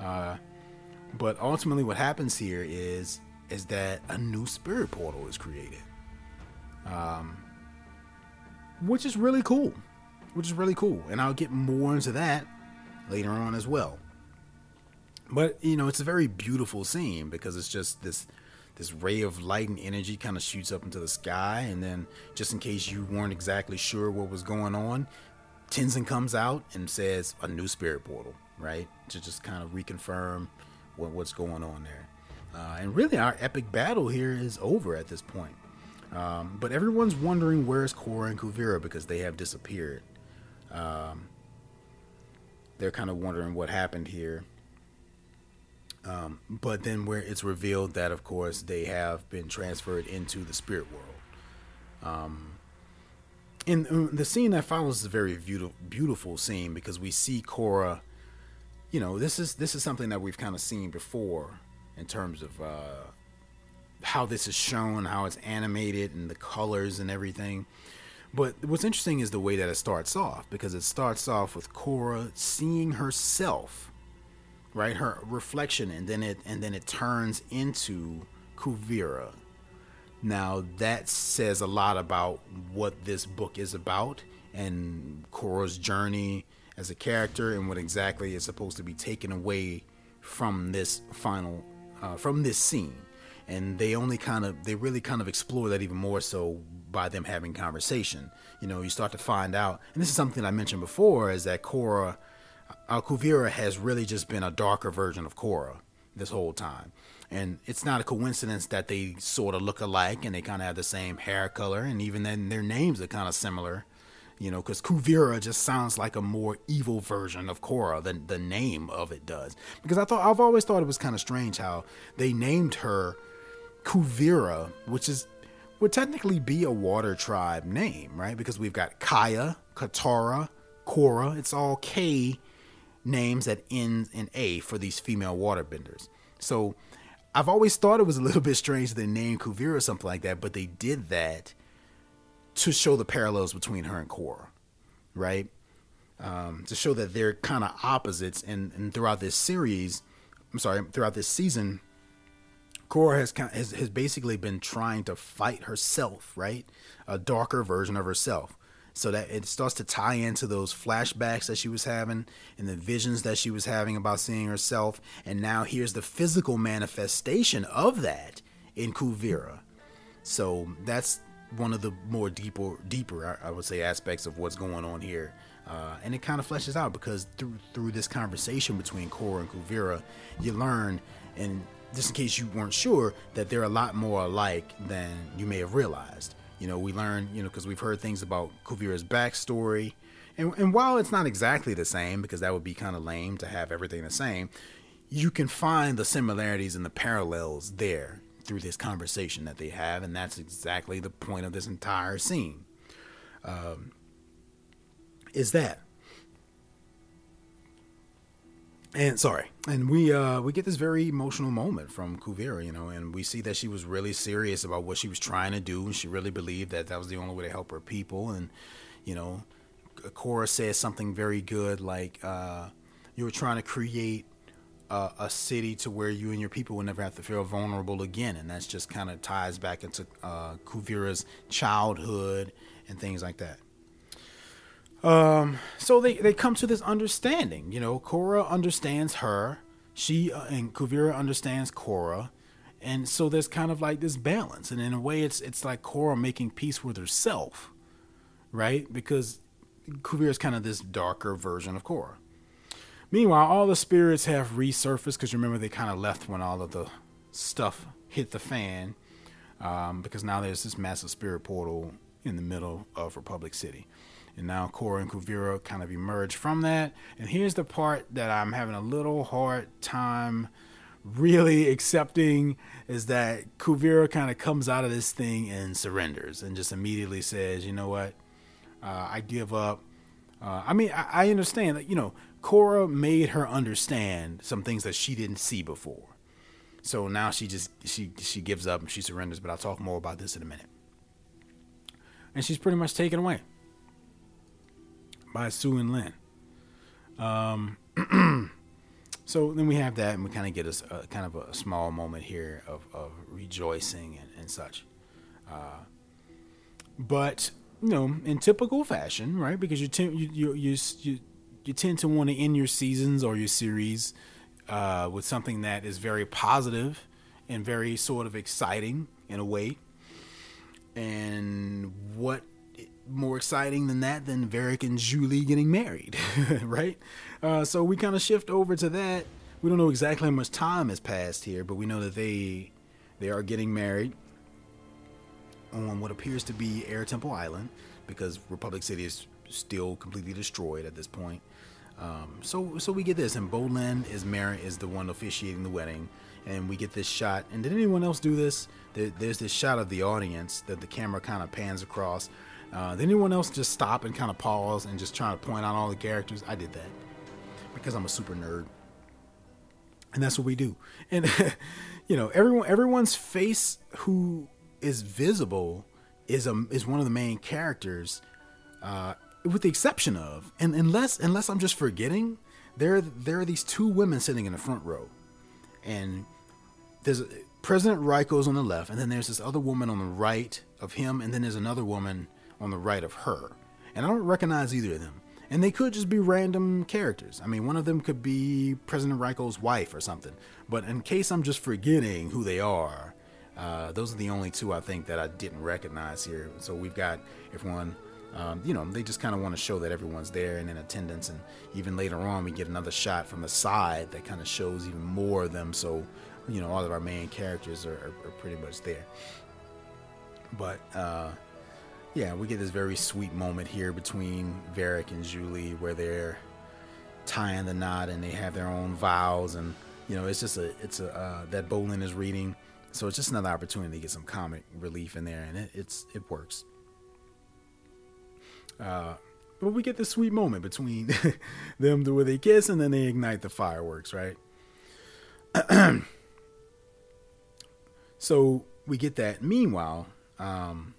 Uh, but ultimately, what happens here is is that a new spirit portal is created, um, which is really cool. Which is really cool, and I'll get more into that later on as well. But you know, it's a very beautiful scene because it's just this this ray of light and energy kind of shoots up into the sky, and then just in case you weren't exactly sure what was going on, Tenzin comes out and says a new spirit portal, right, to just kind of reconfirm what, what's going on there. Uh, and really, our epic battle here is over at this point. Um, but everyone's wondering where's Korra and Kuvira because they have disappeared. Um, they're kind of wondering what happened here. Um, but then where it's revealed that, of course, they have been transferred into the spirit world. Um, in, in the scene that follows is a very beautiful, beautiful scene because we see Korra. You know, this is this is something that we've kind of seen before in terms of uh, how this is shown, how it's animated, and the colors and everything. But what's interesting is the way that it starts off because it starts off with Korra seeing herself, right, her reflection, and then it and then it turns into Kuvira. Now that says a lot about what this book is about and Korra's journey as a character and what exactly is supposed to be taken away from this final uh, from this scene and they only kind of they really kind of explore that even more so by them having conversation. You know, you start to find out, and this is something I mentioned before, is that Korra, uh, Kuvira has really just been a darker version of Korra this whole time. And it's not a coincidence that they sort of look alike and they kind of have the same hair color, and even then their names are kind of similar. You know, because Kuvira just sounds like a more evil version of Korra than the name of it does. Because I thought I've always thought it was kind of strange how they named her Kuvira, which is would technically be a water tribe name, right? Because we've got Kya, Katara, Korra. It's all K names that end in A for these female waterbenders. So I've always thought it was a little bit strange they named Kuvira or something like that, but they did that to show the parallels between her and Korra, right? Um, to show that they're kind of opposites. And, and throughout this series, I'm sorry, throughout this season, Korra has, has has basically been trying to fight herself, right? A darker version of herself. So that it starts to tie into those flashbacks that she was having and the visions that she was having about seeing herself. And now here's the physical manifestation of that in Kuvira. So that's one of the more deeper, deeper, I would say, aspects of what's going on here. Uh, and it kind of fleshes out because through through this conversation between Korra and Kuvira, you learn and just in case you weren't sure, that they're a lot more alike than you may have realized. You know, we learn, you know, because we've heard things about Kuvira's backstory. And, and while it's not exactly the same, because that would be kind of lame to have everything the same, you can find the similarities and the parallels there through this conversation that they have. And that's exactly the point of this entire scene. Um, is that and sorry and we uh we get this very emotional moment from kuvira you know and we see that she was really serious about what she was trying to do and she really believed that that was the only way to help her people and you know Korra says something very good like uh you were trying to create a, a city to where you and your people would never have to feel vulnerable again and that's just kind of ties back into uh kuvira's childhood and things like that um, so they, they come to this understanding. You know, Korra understands her. She uh, and Kuvira understands Korra. And so there's kind of like this balance. And in a way, it's it's like Korra making peace with herself, right? Because Kuvira is kind of this darker version of Korra. Meanwhile, all the spirits have resurfaced because remember they kind of left when all of the stuff hit the fan. Um, because now there's this massive spirit portal in the middle of Republic City. And now Korra and Kuvira kind of emerge from that. And here's the part that I'm having a little hard time really accepting is that Kuvira kind of comes out of this thing and surrenders and just immediately says, you know what, uh, I give up. Uh, I mean, I, I understand that, you know, Korra made her understand some things that she didn't see before. So now she just she she gives up and she surrenders, but I'll talk more about this in a minute. And she's pretty much taken away by Su and Lin. Um, so then we have that, and we kind of get a, a, kind of a small moment here of, of rejoicing and, and such. Uh, but you know, in typical fashion, right? Because you tend you you you, you, you tend to want to end your seasons or your series uh, with something that is very positive and very sort of exciting in a way. And what more exciting than that than Varrick and Julie getting married, right? Uh, so we kind of shift over to that. We don't know exactly how much time has passed here, but we know that they they are getting married. on what appears to be Air Temple Island because Republic City is still completely destroyed at this point. Um, so so we get this, and Bolin is Mary is the one officiating the wedding, and we get this shot. And did anyone else do this? There, there's this shot of the audience that the camera kind of pans across. Uh, did anyone else just stop and kind of pause and just try to point out all the characters? I did that because I'm a super nerd, and that's what we do. And you know, everyone everyone's face who is visible is a is one of the main characters. Uh, with the exception of, and unless unless I'm just forgetting, there there are these two women sitting in the front row, and there's President Raiko's on the left, and then there's this other woman on the right of him, and then there's another woman on the right of her, and I don't recognize either of them. And they could just be random characters. I mean, one of them could be President Raiko's wife or something. But in case I'm just forgetting who they are, uh, those are the only two I think that I didn't recognize here. So we've got everyone um, you know, they just kind of want to show that everyone's there and in attendance. And even later on, we get another shot from the side that kind of shows even more of them. So, you know, all of our main characters are, are, are pretty much there. But, uh, yeah, we get this very sweet moment here between Varrick and Julie where they're tying the knot and they have their own vows. And, you know, it's just a, it's a, uh, that Bolin is reading. So it's just another opportunity to get some comic relief in there. And it, it's, it works. Uh, but we get this sweet moment between them where they kiss and then they ignite the fireworks, right? so we get that. Meanwhile, um,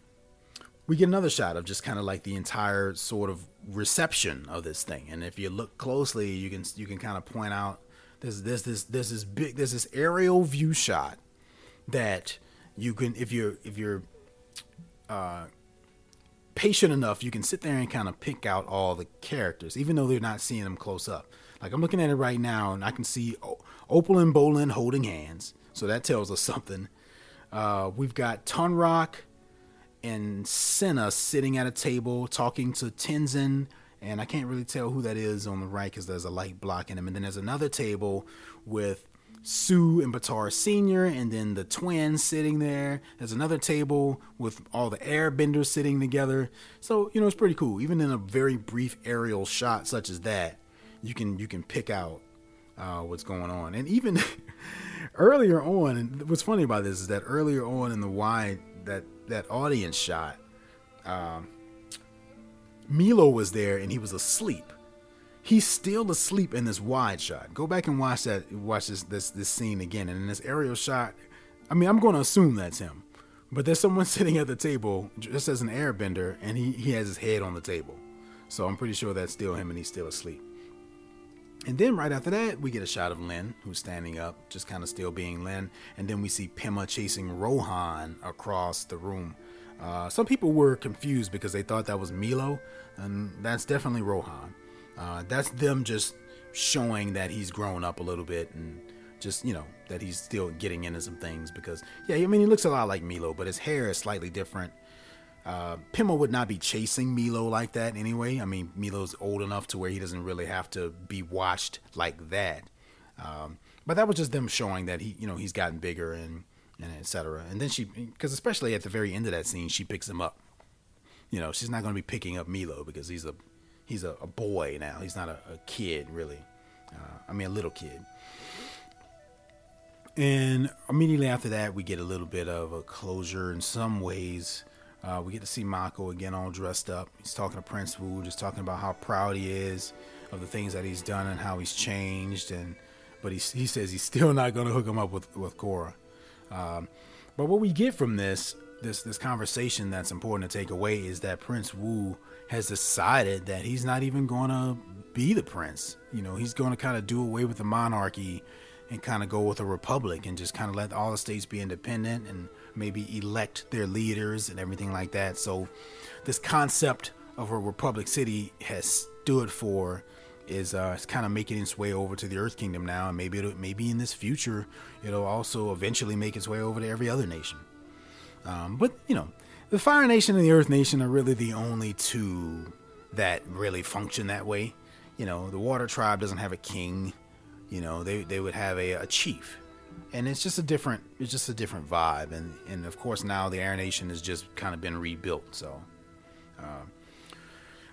we get another shot of just kind of like the entire sort of reception of this thing. And if you look closely, you can you can kind of point out there's this this this is big there's this aerial view shot that you can if you're if you're uh, patient enough, you can sit there and kind of pick out all the characters, even though they're not seeing them close up. Like I'm looking at it right now, and I can see Opal and Bolin holding hands, so that tells us something. Uh, we've got Tonraq and Senna sitting at a table talking to Tenzin, and I can't really tell who that is on the right because there's a light blocking him. And then there's another table with Su and Baatar Sr., and then the twins sitting there. There's another table with all the airbenders sitting together. So, you know, it's pretty cool. Even in a very brief aerial shot such as that, you can you can pick out uh, what's going on. And even earlier on, and what's funny about this is that earlier on in the wide that that audience shot, um, Meelo was there and he was asleep he's still asleep in this wide shot. Go back and watch that. Watch this this this scene again. And in this aerial shot, I mean, I'm going to assume that's him, but there's someone sitting at the table just as an airbender, and he he has his head on the table. So I'm pretty sure that's still him, and he's still asleep. And then right after that, we get a shot of Lin, who's standing up, just kind of still being Lin. And then we see Pema chasing Rohan across the room. Uh, some people were confused because they thought that was Meelo, and that's definitely Rohan. Uh, that's them just showing that he's grown up a little bit and just you know that he's still getting into some things because yeah i mean he looks a lot like Meelo, but his hair is slightly different uh, would not be chasing Meelo like that anyway. I mean, Meelo's old enough to where he doesn't really have to be watched like that. Um, but that was just them showing that he, you know, he's gotten bigger and and etc. And then she, because especially at the very end of that scene, she picks him up. You know, she's not going to be picking up Meelo because he's a he's a, a boy now. He's not a, a kid really. Uh, I mean, a little kid. And immediately after that, we get a little bit of a closure in some ways. Uh, we get to see Mako again, all dressed up. He's talking to Prince Wu, just talking about how proud he is of the things that he's done and how he's changed. And but he he says he's still not going to hook him up with with Korra. Um, but what we get from this this this conversation that's important to take away is that Prince Wu has decided that he's not even going to be the prince. You know, he's going to kind of do away with the monarchy and kind of go with a republic and just kind of let all the states be independent and maybe elect their leaders and everything like that. So, this concept of a republic city has stood for is uh, it's kind of making its way over to the Earth Kingdom now, and maybe it'll, maybe in this future it'll also eventually make its way over to every other nation. Um, but you know, the Fire Nation and the Earth Nation are really the only two that really function that way. You know, the Water Tribe doesn't have a king. You know, they, they would have a, a chief. And it's just a different it's just a different vibe and and of course now the air nation has just kind of been rebuilt so uh,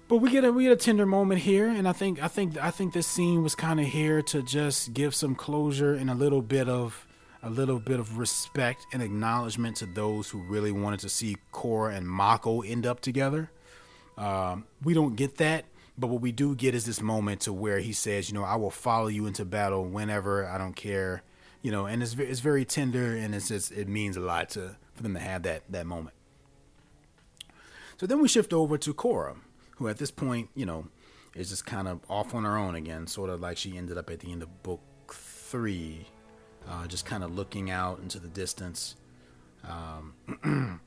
but we get a we get a tender moment here and i think i think i think this scene was kind of here to just give some closure and a little bit of a little bit of respect and acknowledgement to those who really wanted to see Korra and Mako end up together. Um, we don't get that, but what we do get is this moment to where he says, you know, I will follow you into battle whenever I don't care you know, and it's it's very tender, and it's just it means a lot to for them to have that that moment. So then we shift over to Korra, who at this point, you know, is just kind of off on her own again, sort of like she ended up at the end of book three, uh, just kind of looking out into the distance. Um, and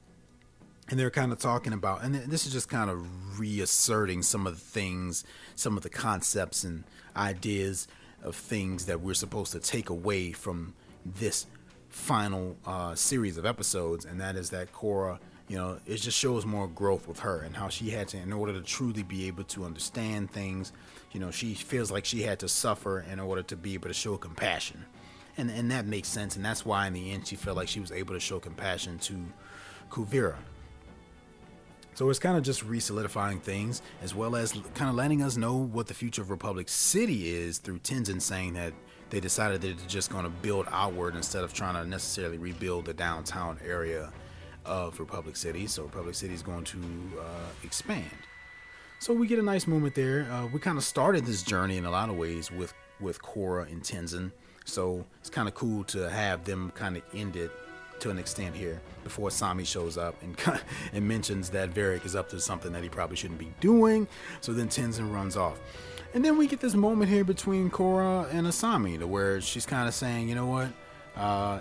they're kind of talking about, and this is just kind of reasserting some of the things, some of the concepts and ideas of things that we're supposed to take away from this final uh, series of episodes, and that is that Korra, you know, it just shows more growth with her and how she had to, in order to truly be able to understand things, you know, she feels like she had to suffer in order to be able to show compassion. And, and that makes sense, and that's why in the end she felt like she was able to show compassion to Kuvira. So it's kind of just re-solidifying things, as well as kind of letting us know what the future of Republic City is through Tenzin saying that they decided they're just going to build outward instead of trying to necessarily rebuild the downtown area of Republic City. So Republic City is going to uh, expand. So we get a nice moment there. Uh, we kind of started this journey in a lot of ways with with Korra and Tenzin. So it's kind of cool to have them kind of end it to an extent here before Sami shows up and and mentions that Varrick is up to something that he probably shouldn't be doing. So then Tenzin runs off. And then we get this moment here between Korra and Asami to where she's kind of saying, you know what? Uh,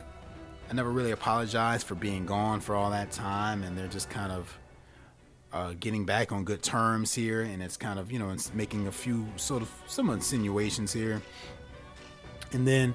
I never really apologized for being gone for all that time. And they're just kind of uh, getting back on good terms here. And it's kind of, you know, it's making a few sort of some insinuations here. And then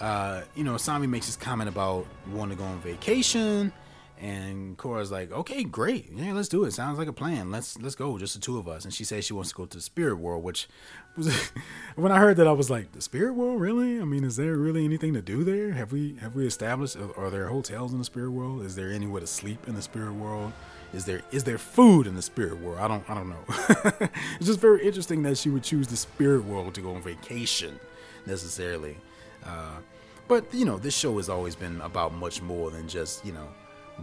uh, you know, Sami makes his comment about wanting to go on vacation, and Korra's like, "Okay, great, yeah, let's do it. Sounds like a plan. Let's let's go, just the two of us." And she says she wants to go to the spirit world, which was when I heard that I was like, "The spirit world, really? I mean, is there really anything to do there? Have we have we established? Are there hotels in the spirit world? Is there anywhere to sleep in the spirit world?" Is there is there food in the spirit world? I don't I don't know. it's just very interesting that she would choose the spirit world to go on vacation necessarily. Uh, but you know, this show has always been about much more than just you know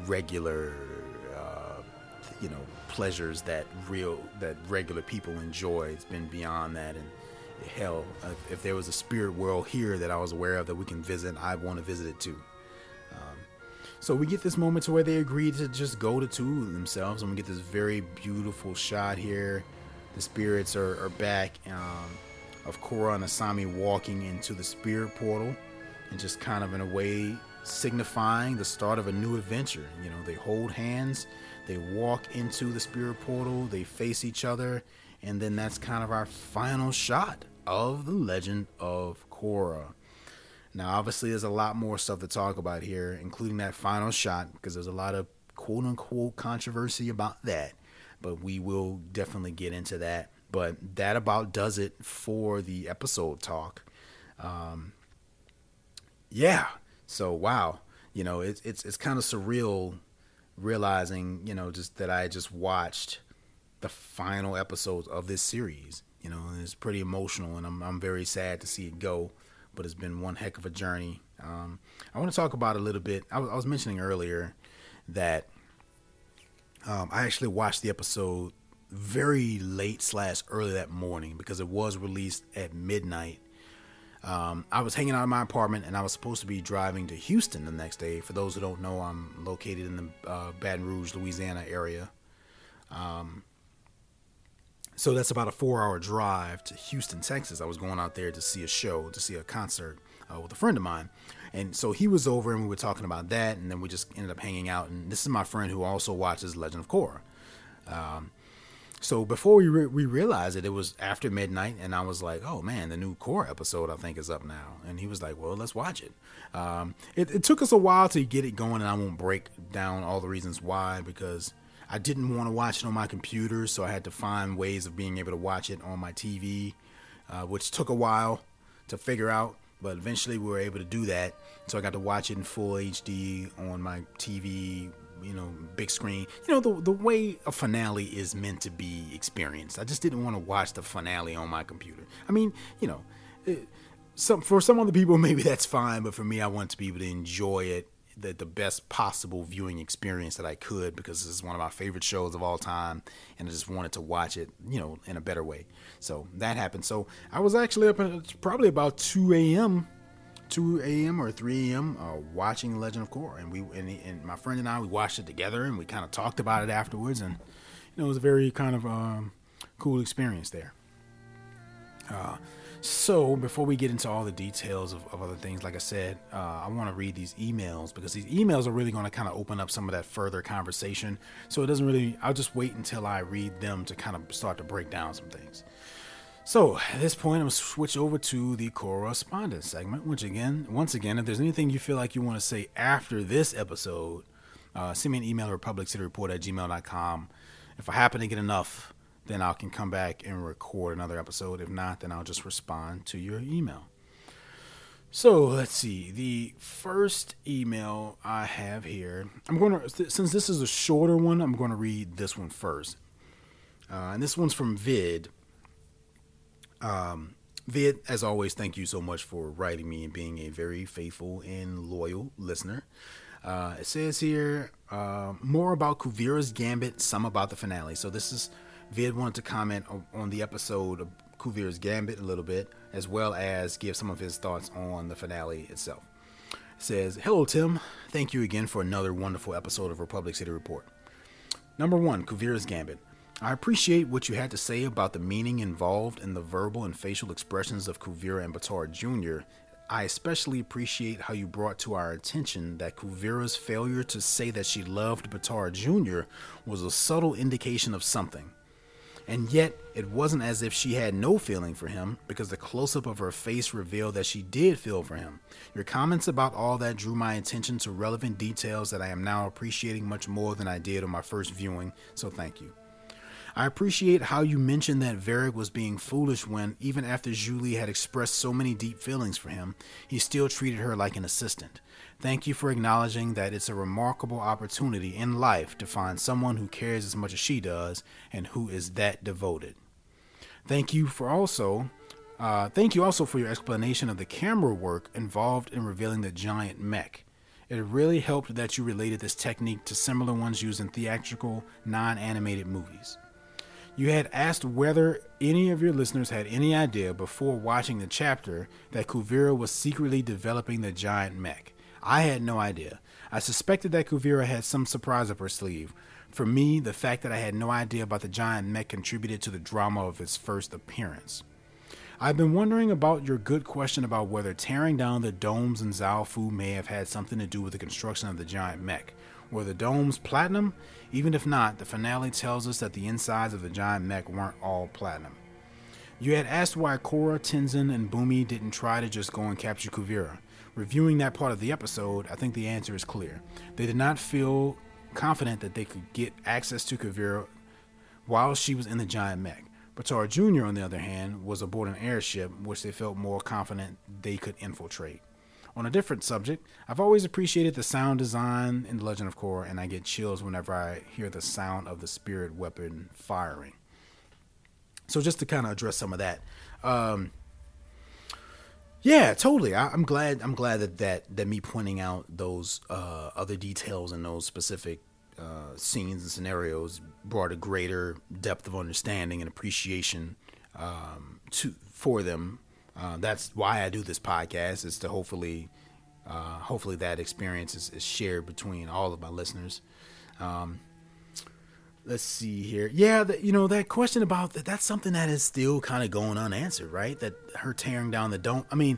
regular uh, you know pleasures that real that regular people enjoy. It's been beyond that, and hell, if, if there was a spirit world here that I was aware of that we can visit, I'd want to visit it too. Um, so we get this moment to where they agree to just go to two themselves, and we get this very beautiful shot here. The spirits are, are back. Um, of Korra and Asami walking into the spirit portal and just kind of in a way signifying the start of a new adventure. You know, they hold hands, they walk into the spirit portal, they face each other, and then that's kind of our final shot of the legend of Korra. Now, obviously, there's a lot more stuff to talk about here, including that final shot, because there's a lot of quote unquote controversy about that. But we will definitely get into that. But that about does it for the episode talk. Um, yeah. So wow, you know, it's it's it's kind of surreal realizing, you know, just that I just watched the final episodes of this series. You know, and it's pretty emotional, and I'm I'm very sad to see it go. But it's been one heck of a journey. Um, I want to talk about a little bit. I was, I was mentioning earlier that um, I actually watched the episode very late slash early that morning because it was released at midnight. Um, I was hanging out in my apartment and I was supposed to be driving to Houston the next day. For those who don't know, I'm located in the uh, Baton Rouge, Louisiana area. Um, so that's about a four hour drive to Houston, Texas. I was going out there to see a show, to see a concert uh, with a friend of mine. And so he was over and we were talking about that. And then we just ended up hanging out. And this is my friend who also watches Legend of Korra. Um, so before we re- we realized it, it was after midnight, and I was like, "Oh man, the new core episode I think is up now." And he was like, "Well, let's watch it." Um, it. It took us a while to get it going, and I won't break down all the reasons why because I didn't want to watch it on my computer, so I had to find ways of being able to watch it on my TV, uh, which took a while to figure out. but eventually we were able to do that. So I got to watch it in full HD on my TV, you know, big screen. You know, the the way a finale is meant to be experienced. I just didn't want to watch the finale on my computer. I mean, you know, it, some for some other people maybe that's fine, but for me, I want to be able to enjoy it the, the best possible viewing experience that I could because this is one of my favorite shows of all time and I just wanted to watch it, you know, in a better way. So that happened. So I was actually up at probably about 2 a.m. 2 a.m. or 3 a.m. Uh, watching Legend of Korra, and we and, and, my friend and I we watched it together, and we kind of talked about it afterwards, and you know it was a very kind of um, cool experience there. Uh, so, before we get into all the details of, of other things, like I said, uh, I want to read these emails because these emails are really going to kind of open up some of that further conversation. So, it doesn't really, I'll just wait until I read them to kind of start to break down some things. So, at this point, I'm to switch over to the correspondence segment, which again, once again, if there's anything you feel like you want to say after this episode, uh, send me an email at republiccityreport at gmail.com. If I happen to get enough, then I can come back and record another episode. If not, then I'll just respond to your email. So let's see. The first email I have here, I'm going to, since this is a shorter one, I'm going to read this one first. Uh, and this one's from Vid. Um, Vid, as always, thank you so much for writing me and being a very faithful and loyal listener. Uh, it says here uh, more about Kuvira's Gambit, some about the finale. So this is Vid wanted to comment on the episode of Kuvira's Gambit a little bit, as well as give some of his thoughts on the finale itself. It says, Hello, Tim. Thank you again for another wonderful episode of Republic City Report. Number one, Kuvira's Gambit. I appreciate what you had to say about the meaning involved in the verbal and facial expressions of Kuvira and Baatar Jr. I especially appreciate how you brought to our attention that Kuvira's failure to say that she loved Baatar Jr. was a subtle indication of something. And yet, it wasn't as if she had no feeling for him, because the close up of her face revealed that she did feel for him. Your comments about all that drew my attention to relevant details that I am now appreciating much more than I did on my first viewing, so thank you. I appreciate how you mentioned that Varrick was being foolish when, even after Julie had expressed so many deep feelings for him, he still treated her like an assistant. Thank you for acknowledging that it's a remarkable opportunity in life to find someone who cares as much as she does and who is that devoted. Thank you for also uh, thank you also for your explanation of the camera work involved in revealing the giant mech. It really helped that you related this technique to similar ones used in theatrical, non animated movies. You had asked whether any of your listeners had any idea before watching the chapter that Kuvira was secretly developing the giant mech. I had no idea. I suspected that Kuvira had some surprise up her sleeve. For me, the fact that I had no idea about the giant mech contributed to the drama of its first appearance. I've been wondering about your good question about whether tearing down the domes in Zaofu may have had something to do with the construction of the giant mech. Were the domes platinum? Even if not, the finale tells us that the insides of the giant mech weren't all platinum. You had asked why Korra, Tenzin, and Bumi didn't try to just go and capture Kuvira. Reviewing that part of the episode, I think the answer is clear. They did not feel confident that they could get access to Kuvira while she was in the giant mech. Baatar Jr., on the other hand, was aboard an airship which they felt more confident they could infiltrate. On a different subject, I've always appreciated the sound design in The Legend of Korra, and I get chills whenever I hear the sound of the spirit weapon firing. So, just to kind of address some of that, um, yeah, totally. I, am glad. I'm glad that, that that me pointing out those uh, other details and those specific uh, scenes and scenarios brought a greater depth of understanding and appreciation um, to for them. Uh, that's why I do this podcast is to hopefully, uh, hopefully that experience is, is, shared between all of my listeners. Um, let's see here. Yeah, the, you know that question about that. That's something that is still kind of going unanswered, right? That her tearing down the dome. I mean,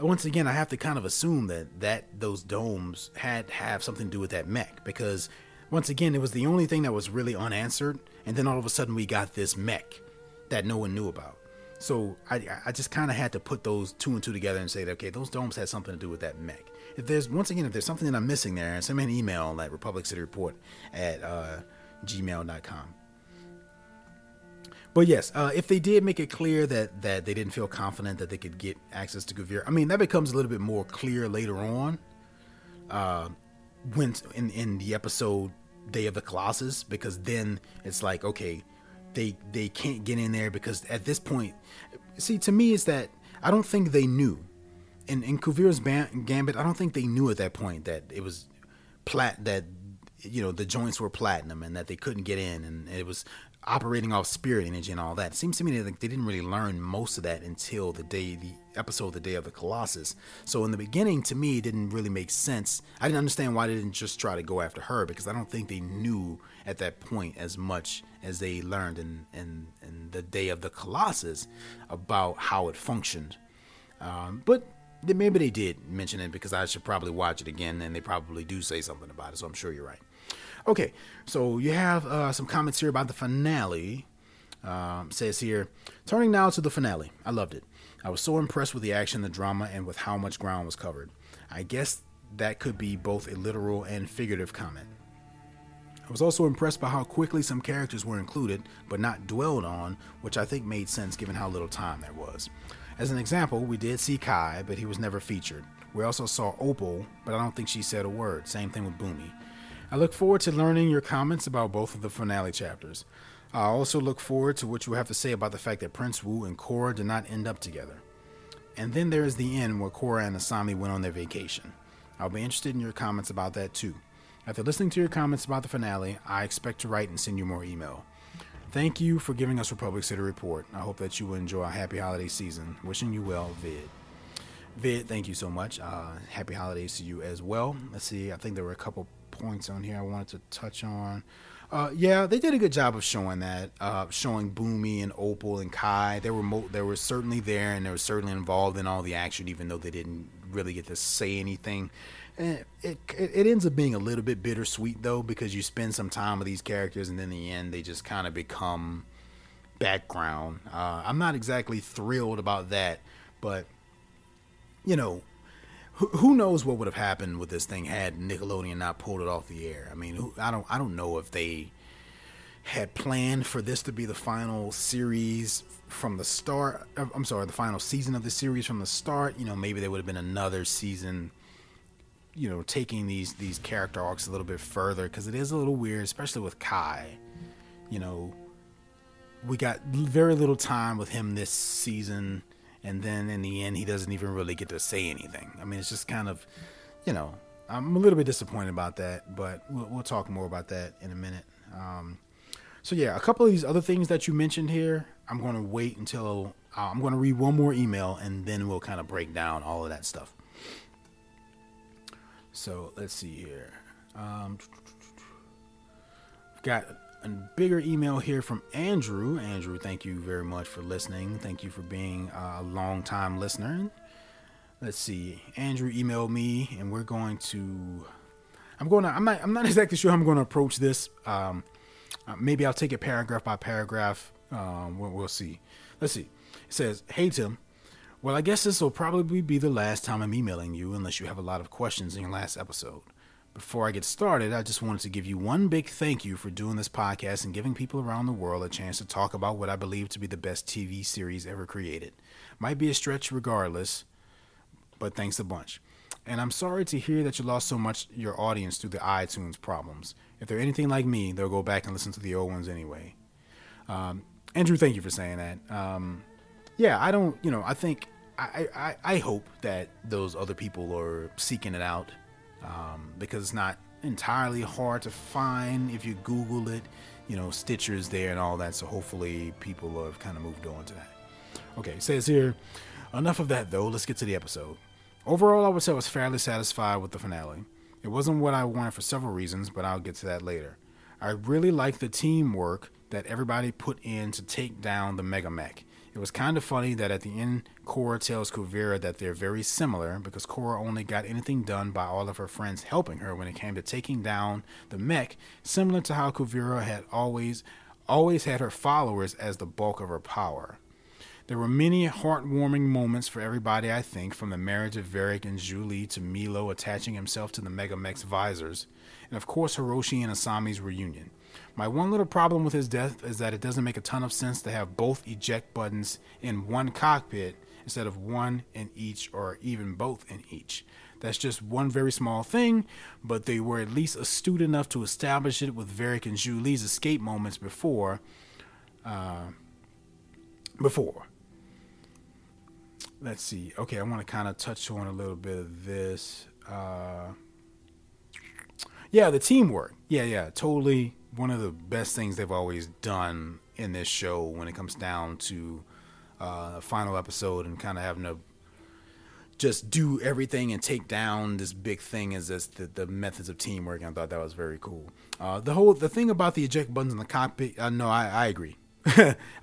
once again, I have to kind of assume that that those domes had have something to do with that mech because once again, it was the only thing that was really unanswered, and then all of a sudden we got this mech that no one knew about. So I I just kind of had to put those two and two together and say, that, okay, those domes had something to do with that mech. If there's once again, if there's something that I'm missing there, send me an email at Republic City Report at uh, gmail.com. but yes, uh, if they did make it clear that that they didn't feel confident that they could get access to Gavir, I mean that becomes a little bit more clear later on. Uh, when in in the episode Day of the Colossus, because then it's like okay, they they can't get in there because at this point, see to me is that I don't think they knew. In in Kuvira's gambit, I don't think they knew at that point that it was plat that you know the joints were platinum and that they couldn't get in and it was operating off spirit energy and all that. It seems to me that they didn't really learn most of that until the day, the episode, the day of the Colossus. So in the beginning, to me, it didn't really make sense. I didn't understand why they didn't just try to go after her because I don't think they knew at that point as much as they learned in in, in the day of the Colossus about how it functioned. Um, but maybe they did mention it because I should probably watch it again, and they probably do say something about it. So I'm sure you're right. Okay, so you have uh, some comments here about the finale. Um, says here, turning now to the finale. I loved it. I was so impressed with the action, the drama, and with how much ground was covered. I guess that could be both a literal and figurative comment. I was also impressed by how quickly some characters were included, but not dwelled on, which I think made sense given how little time there was. As an example, we did see Kai, but he was never featured. We also saw Opal, but I don't think she said a word. Same thing with Bumi. I look forward to learning your comments about both of the finale chapters. I also look forward to what you have to say about the fact that Prince Wu and Korra did not end up together. And then there is the end where Korra and Asami went on their vacation. I'll be interested in your comments about that too. After listening to your comments about the finale, I expect to write and send you more email. Thank you for giving us Republic City Report. I hope that you will enjoy a happy holiday season. Wishing you well, Vid. Vid, thank you so much. Uh, happy holidays to you as well. Let's see, I think there were a couple points on here I wanted to touch on. Uh, yeah, they did a good job of showing that, uh, showing Bumi and Opal and Kai. They were mo- they were certainly there and they were certainly involved in all the action, even though they didn't really get to say anything. It, it, it ends up being a little bit bittersweet though, because you spend some time with these characters and then in the end they just kind of become background. Uh, I'm not exactly thrilled about that, but you know, who, knows what would have happened with this thing had Nickelodeon not pulled it off the air? I mean, I don't I don't know if they had planned for this to be the final series from the start. I'm sorry, the final season of the series from the start. You know, maybe there would have been another season. You know, taking these these character arcs a little bit further because it is a little weird, especially with Kai. You know, we got very little time with him this season and then in the end he doesn't even really get to say anything. I mean, it's just kind of, you know, I'm a little bit disappointed about that, but we'll, we'll talk more about that in a minute. Um, so yeah, a couple of these other things that you mentioned here, I'm going to wait until uh, I'm going to read one more email and then we'll kind of break down all of that stuff. So let's see here. Um, got a bigger email here from Andrew. Andrew, thank you very much for listening. Thank you for being a long time listener. Let's see. Andrew emailed me, and we're going to. I'm going to. I'm not. I'm not exactly sure how I'm going to approach this. Um, uh, maybe I'll take it paragraph by paragraph. Um, we'll, we'll see. Let's see. It says, "Hey Tim, well, I guess this will probably be the last time I'm emailing you, unless you have a lot of questions in your last episode. Before I get started, I just wanted to give you one big thank you for doing this podcast and giving people around the world a chance to talk about what I believe to be the best TV series ever created. Might be a stretch regardless, but thanks a bunch. And I'm sorry to hear that you lost so much your audience through the iTunes problems. If they're anything like me, they'll go back and listen to the old ones anyway. Um, Andrew, thank you for saying that. Um, yeah, I don't, you know, I think, I, I, I hope that those other people are seeking it out um, because it's not entirely hard to find if you Google it. You know, Stitcher's there and all that, so hopefully people have kind of moved on to that. Okay, says here, enough of that though. Let's get to the episode. Overall, I would say I was fairly satisfied with the finale. It wasn't what I wanted for several reasons, but I'll get to that later. I really liked the teamwork that everybody put in to take down the Mega Mech. It was kind of funny that at the end, Korra tells Kuvira that they're very similar because Korra only got anything done by all of her friends helping her when it came to taking down the mech, similar to how Kuvira had always always had her followers as the bulk of her power. There were many heartwarming moments for everybody, I think, from the marriage of Varrick and Julie to Meelo attaching himself to the Mega Mech's visors, and of course Hiroshi and Asami's reunion. My one little problem with his death is that it doesn't make a ton of sense to have both eject buttons in one cockpit instead of one in each or even both in each. That's just one very small thing, but they were at least astute enough to establish it with Varrick and Julie's escape moments before. Uh, before. Let's see. Okay, I want to kind of touch on a little bit of this. Uh, yeah, the teamwork. Yeah, yeah, totally. One of the best things they've always done in this show when it comes down to uh, final episode and kind of having to just do everything and take down this big thing is this the, the methods of teamwork. And I thought that was very cool. Uh, the whole the thing about the eject buttons in the cockpit. Uh, no, I, I agree.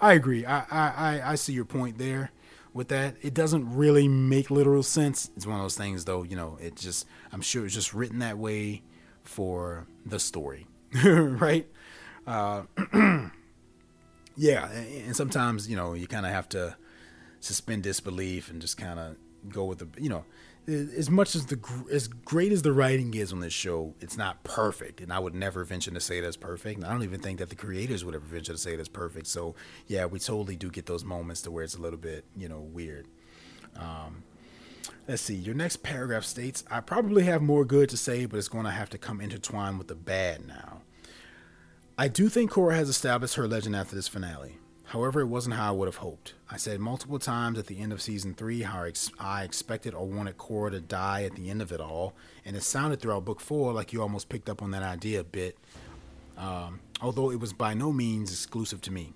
I agree. I, I I see your point there with that. It doesn't really make literal sense. It's one of those things, though. You know, it just I'm sure it's just written that way for the story, right? Uh, yeah, and sometimes you know you kind of have to suspend disbelief and just kind of go with the you know as much as the as great as the writing is on this show, it's not perfect, and I would never venture to say that's perfect. And I don't even think that the creators would ever venture to say that's perfect. So yeah, we totally do get those moments to where it's a little bit you know weird. Um, let's see. Your next paragraph states, "I probably have more good to say, but it's going to have to come intertwined with the bad now." I do think Korra has established her legend after this finale. However, it wasn't how I would have hoped. I said multiple times at the end of season three how I, ex- I expected or wanted Korra to die at the end of it all, and it sounded throughout book four like you almost picked up on that idea a bit, um, although it was by no means exclusive to me.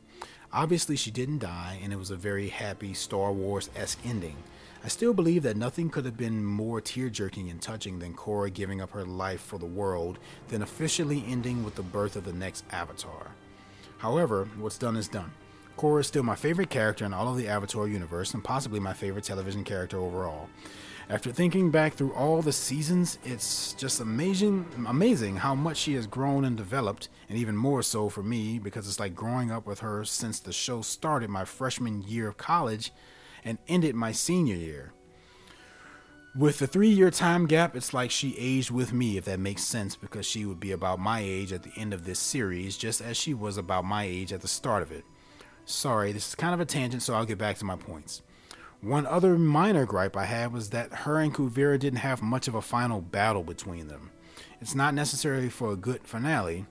Obviously, she didn't die, and it was a very happy Star Wars esque ending. I still believe that nothing could have been more tear jerking and touching than Korra giving up her life for the world, then officially ending with the birth of the next Avatar. However, what's done is done. Korra is still my favorite character in all of the Avatar universe and possibly my favorite television character overall. After thinking back through all the seasons, it's just amazing amazing how much she has grown and developed, and even more so for me because it's like growing up with her since the show started my freshman year of college and ended my senior year. With the three year time gap, it's like she aged with me, if that makes sense, because she would be about my age at the end of this series, just as she was about my age at the start of it. Sorry, this is kind of a tangent, so I'll get back to my points. One other minor gripe I had was that her and Kuvira didn't have much of a final battle between them. It's not necessarily for a good finale,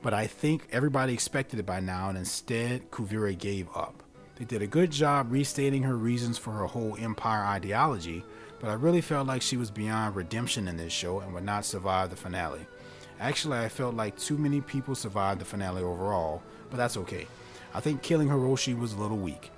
but I think everybody expected it by now, and instead, Kuvira gave up. They did a good job restating her reasons for her whole Empire ideology, but I really felt like she was beyond redemption in this show and would not survive the finale. Actually, I felt like too many people survived the finale overall, but that's okay. I think killing Hiroshi was a little weak.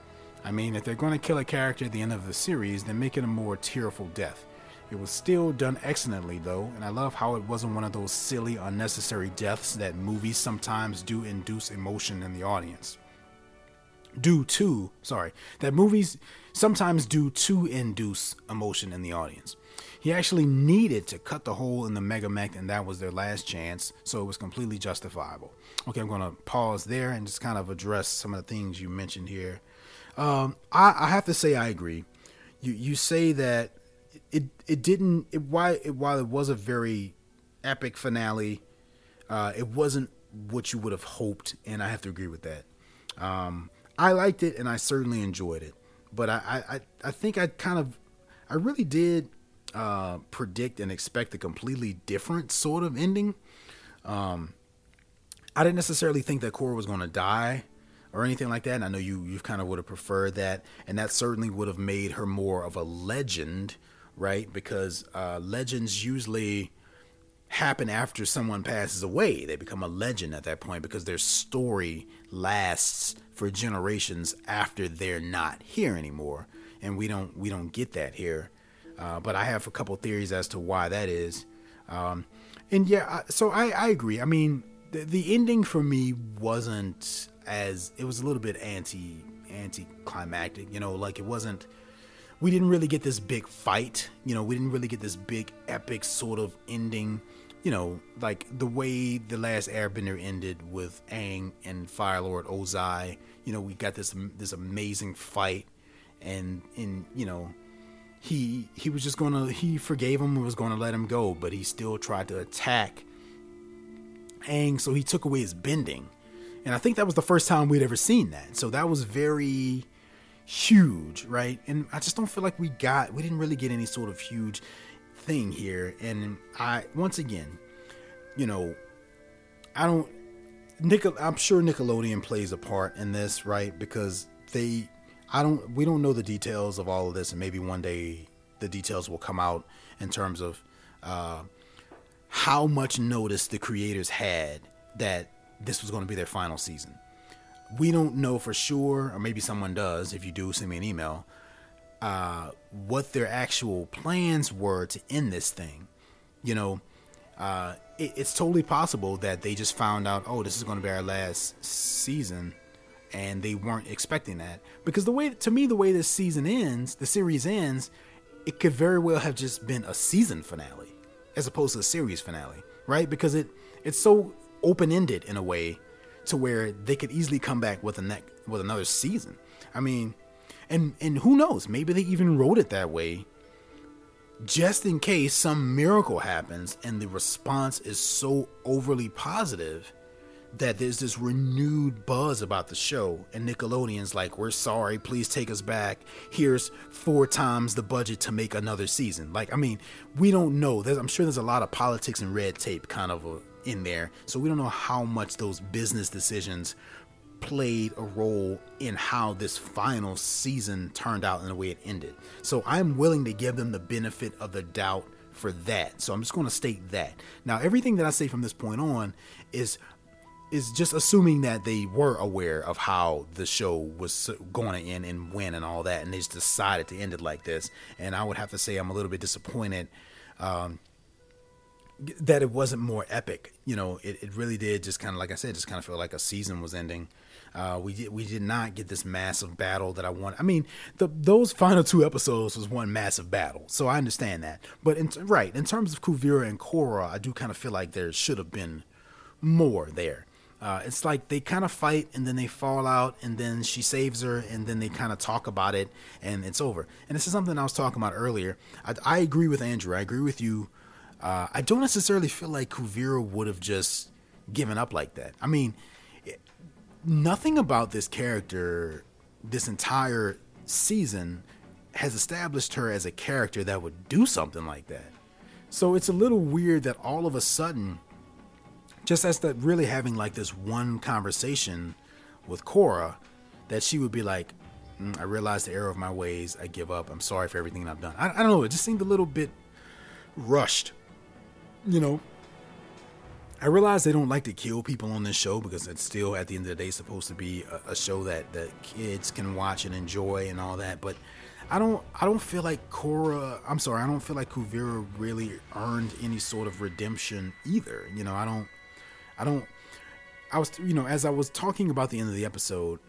I mean, if they're going to kill a character at the end of the series, then make it a more tearful death. It was still done excellently, though, and I love how it wasn't one of those silly, unnecessary deaths that movies sometimes do induce emotion in the audience. Do to, sorry, that movies sometimes do to induce emotion in the audience. He actually needed to cut the hole in the mega mech, and that was their last chance, so it was completely justifiable. Okay, I'm going to pause there and just kind of address some of the things you mentioned here. Um, I, I, have to say I agree. You you say that it it didn't it, while it, while it was a very epic finale, uh, it wasn't what you would have hoped, and I have to agree with that. Um, I liked it, and I certainly enjoyed it, but I I, I think I kind of I really did uh, predict and expect a completely different sort of ending. Um, I didn't necessarily think that Korra was going to die or anything like that. And I know you you kind of would have preferred that, and that certainly would have made her more of a legend, right? Because uh, legends usually happen after someone passes away. They become a legend at that point because their story lasts for generations after they're not here anymore, and we don't we don't get that here. Uh, but I have a couple theories as to why that is. Um, and yeah, so I, I agree. I mean, the, the ending for me wasn't as it was a little bit anti anti climactic. You know, like it wasn't. We didn't really get this big fight. You know, we didn't really get this big epic sort of ending. You know, like the way the last Airbender ended with Aang and Fire Lord Ozai. You know, we got this this amazing fight, and in you know he he was just gonna he forgave him and was gonna let him go, but he still tried to attack Aang, so he took away his bending. And I think that was the first time we'd ever seen that. So that was very huge, right? And I just don't feel like we got, we didn't really get any sort of huge thing here. And I, once again, you know, I don't, Nickel, I'm sure Nickelodeon plays a part in this, right? Because they, I don't, we don't know the details of all of this, and maybe one day the details will come out in terms of uh, how much notice the creators had that this was going to be their final season. We don't know for sure, or maybe someone does. If you do, send me an email. Uh, what their actual plans were to end this thing. You know, uh, it, it's totally possible that they just found out, oh, this is going to be our last season, and they weren't expecting that. Because the way, to me, the way this season ends, the series ends, it could very well have just been a season finale as opposed to a series finale, right? Because it it's so open ended in a way to where they could easily come back with a neck with another season. I mean, and and who knows? Maybe they even wrote it that way just in case some miracle happens and the response is so overly positive that there's this renewed buzz about the show and Nickelodeon's like we're sorry please take us back here's four times the budget to make another season like I mean we don't know there's, I'm sure there's a lot of politics and red tape kind of uh, in there so we don't know how much those business decisions played a role in how this final season turned out and the way it ended. So I'm willing to give them the benefit of the doubt for that. So I'm just going to state that. Now everything that I say from this point on is is just assuming that they were aware of how the show was going to end and when and all that, and they just decided to end it like this. And I would have to say I'm a little bit disappointed um, that it wasn't more epic. You know, it, it really did just kind of like I said, just kind of feel like a season was ending. Uh, we did we did not get this massive battle that I want. I mean, the those final two episodes was one massive battle, so I understand that. But in, right in terms of Kuvira and Korra, I do kind of feel like there should have been more there. Uh, it's like they kind of fight and then they fall out and then she saves her and then they kind of talk about it and it's over. And this is something I was talking about earlier. I, I agree with Andrew. I agree with you. Uh, I don't necessarily feel like Kuvira would have just given up like that. I mean, nothing about this character, this entire season, has established her as a character that would do something like that. So it's a little weird that all of a sudden, just as that really having like this one conversation with Korra, that she would be like, mm, I realize the error of my ways. I give up. I'm sorry for everything I've done. I, I don't know. It just seemed a little bit rushed. You know, I realize they don't like to kill people on this show because it's still at the end of the day supposed to be a, a, show that, that kids can watch and enjoy and all that. But I don't I don't feel like Korra I'm sorry, I don't feel like Kuvira really earned any sort of redemption either. You know, I don't I don't I was you know, as I was talking about the end of the episode,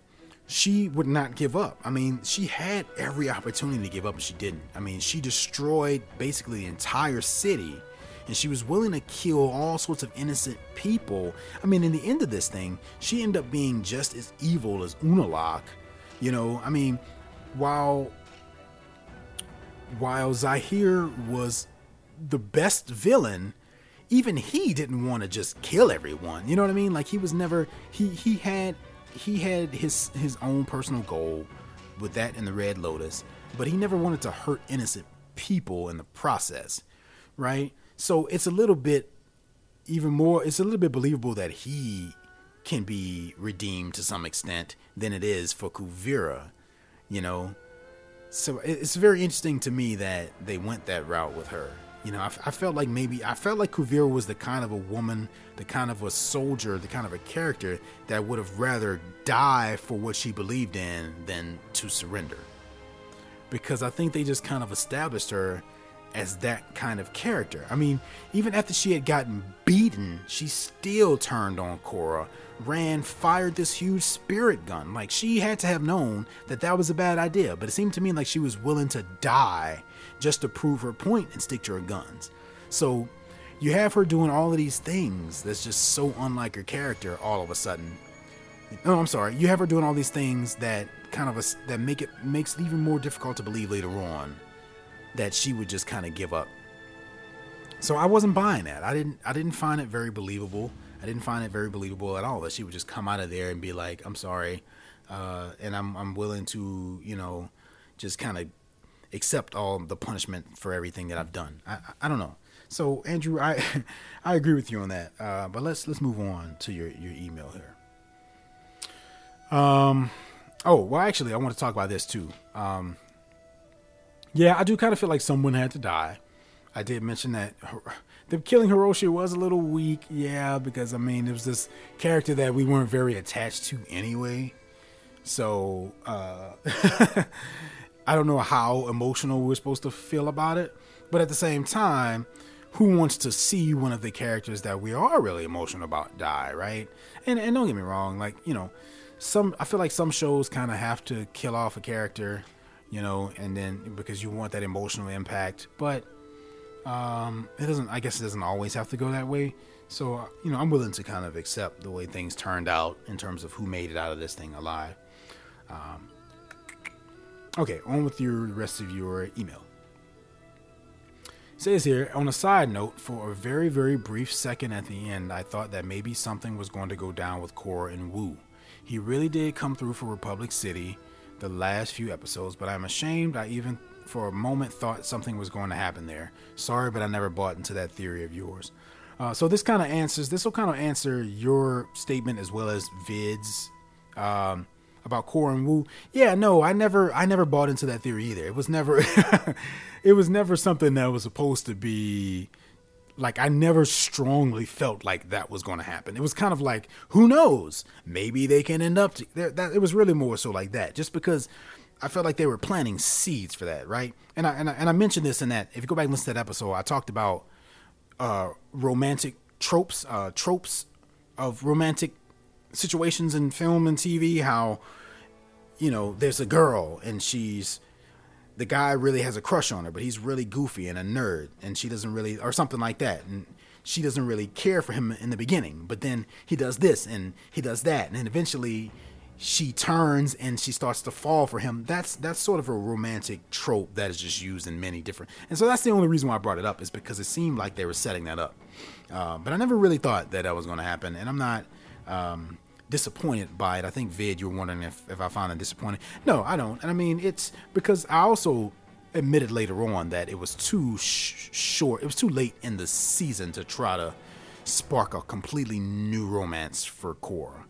she would not give up. I mean, she had every opportunity to give up and she didn't. I mean, she destroyed basically the entire city and she was willing to kill all sorts of innocent people. I mean, in the end of this thing, she ended up being just as evil as Unalaq. You know, I mean, while while Zahir was the best villain, even he didn't want to just kill everyone. You know what I mean? Like he was never he he had he had his his own personal goal with that in the Red Lotus, but he never wanted to hurt innocent people in the process, right? So it's a little bit even more it's a little bit believable that he can be redeemed to some extent than it is for Kuvira, you know. So it's very interesting to me that they went that route with her. You know, I, I felt like maybe I felt like Kuvira was the kind of a woman, the kind of a soldier, the kind of a character that would have rather die for what she believed in than to surrender. Because I think they just kind of established her as that kind of character. I mean, even after she had gotten beaten, she still turned on Korra, ran, fired this huge spirit gun. Like she had to have known that that was a bad idea, but it seemed to me like she was willing to die just to prove her point and stick to her guns. So you have her doing all of these things that's just so unlike her character all of a sudden. No, I'm sorry. You have her doing all these things that kind of a, that make it makes it even more difficult to believe later on that she would just kind of give up. So I wasn't buying that. I didn't I didn't find it very believable. I didn't find it very believable at all that she would just come out of there and be like, "I'm sorry," uh, and I'm I'm willing to you know just kind of accept all the punishment for everything that I've done. I, I, don't know. So Andrew, I I agree with you on that. Uh, but let's let's move on to your your email here. Um, oh well, actually, I want to talk about this too. Um, yeah, I do kind of feel like someone had to die. I did mention that the killing Hiroshi was a little weak, yeah, because I mean it was this character that we weren't very attached to anyway. So uh, I don't know how emotional we're supposed to feel about it, but at the same time, who wants to see one of the characters that we are really emotional about die, right? And and don't get me wrong, like you know, some I feel like some shows kind of have to kill off a character, you know, and then because you want that emotional impact, but um, it doesn't. I guess it doesn't always have to go that way. So you know, I'm willing to kind of accept the way things turned out in terms of who made it out of this thing alive. Um, okay, on with your rest of your email. It says here on a side note, for a very very brief second at the end, I thought that maybe something was going to go down with Korra and Wu. He really did come through for Republic City the last few episodes, but I'm ashamed I even for a moment thought something was going to happen there. Sorry, but I never bought into that theory of yours. Uh, so this kind of answers. This will kind of answer your statement as well as Vid's um, about Korra and Wu. Yeah, no, I never, I never bought into that theory either. It was never, it was never something that was supposed to be. Like I never strongly felt like that was going to happen. It was kind of like, who knows? Maybe they can end up. To, that, it was really more so like that, just because I felt like they were planting seeds for that, right? And I and I, and I mentioned this in that. If you go back and listen to that episode, I talked about uh, romantic tropes, uh, tropes of romantic situations in film and TV. How you know there's a girl and she's the guy really has a crush on her, but he's really goofy and a nerd, and she doesn't really, or something like that, and she doesn't really care for him in the beginning. But then he does this and he does that, and then eventually she turns and she starts to fall for him. That's that's sort of a romantic trope that is just used in many different. And so that's the only reason why I brought it up is because it seemed like they were setting that up. Uh, but I never really thought that that was going to happen, and I'm not um, disappointed by it. I think Vid, you were wondering if if I found it disappointing. No, I don't. And I mean, it's because I also admitted later on that it was too sh- short. It was too late in the season to try to spark a completely new romance for Korra.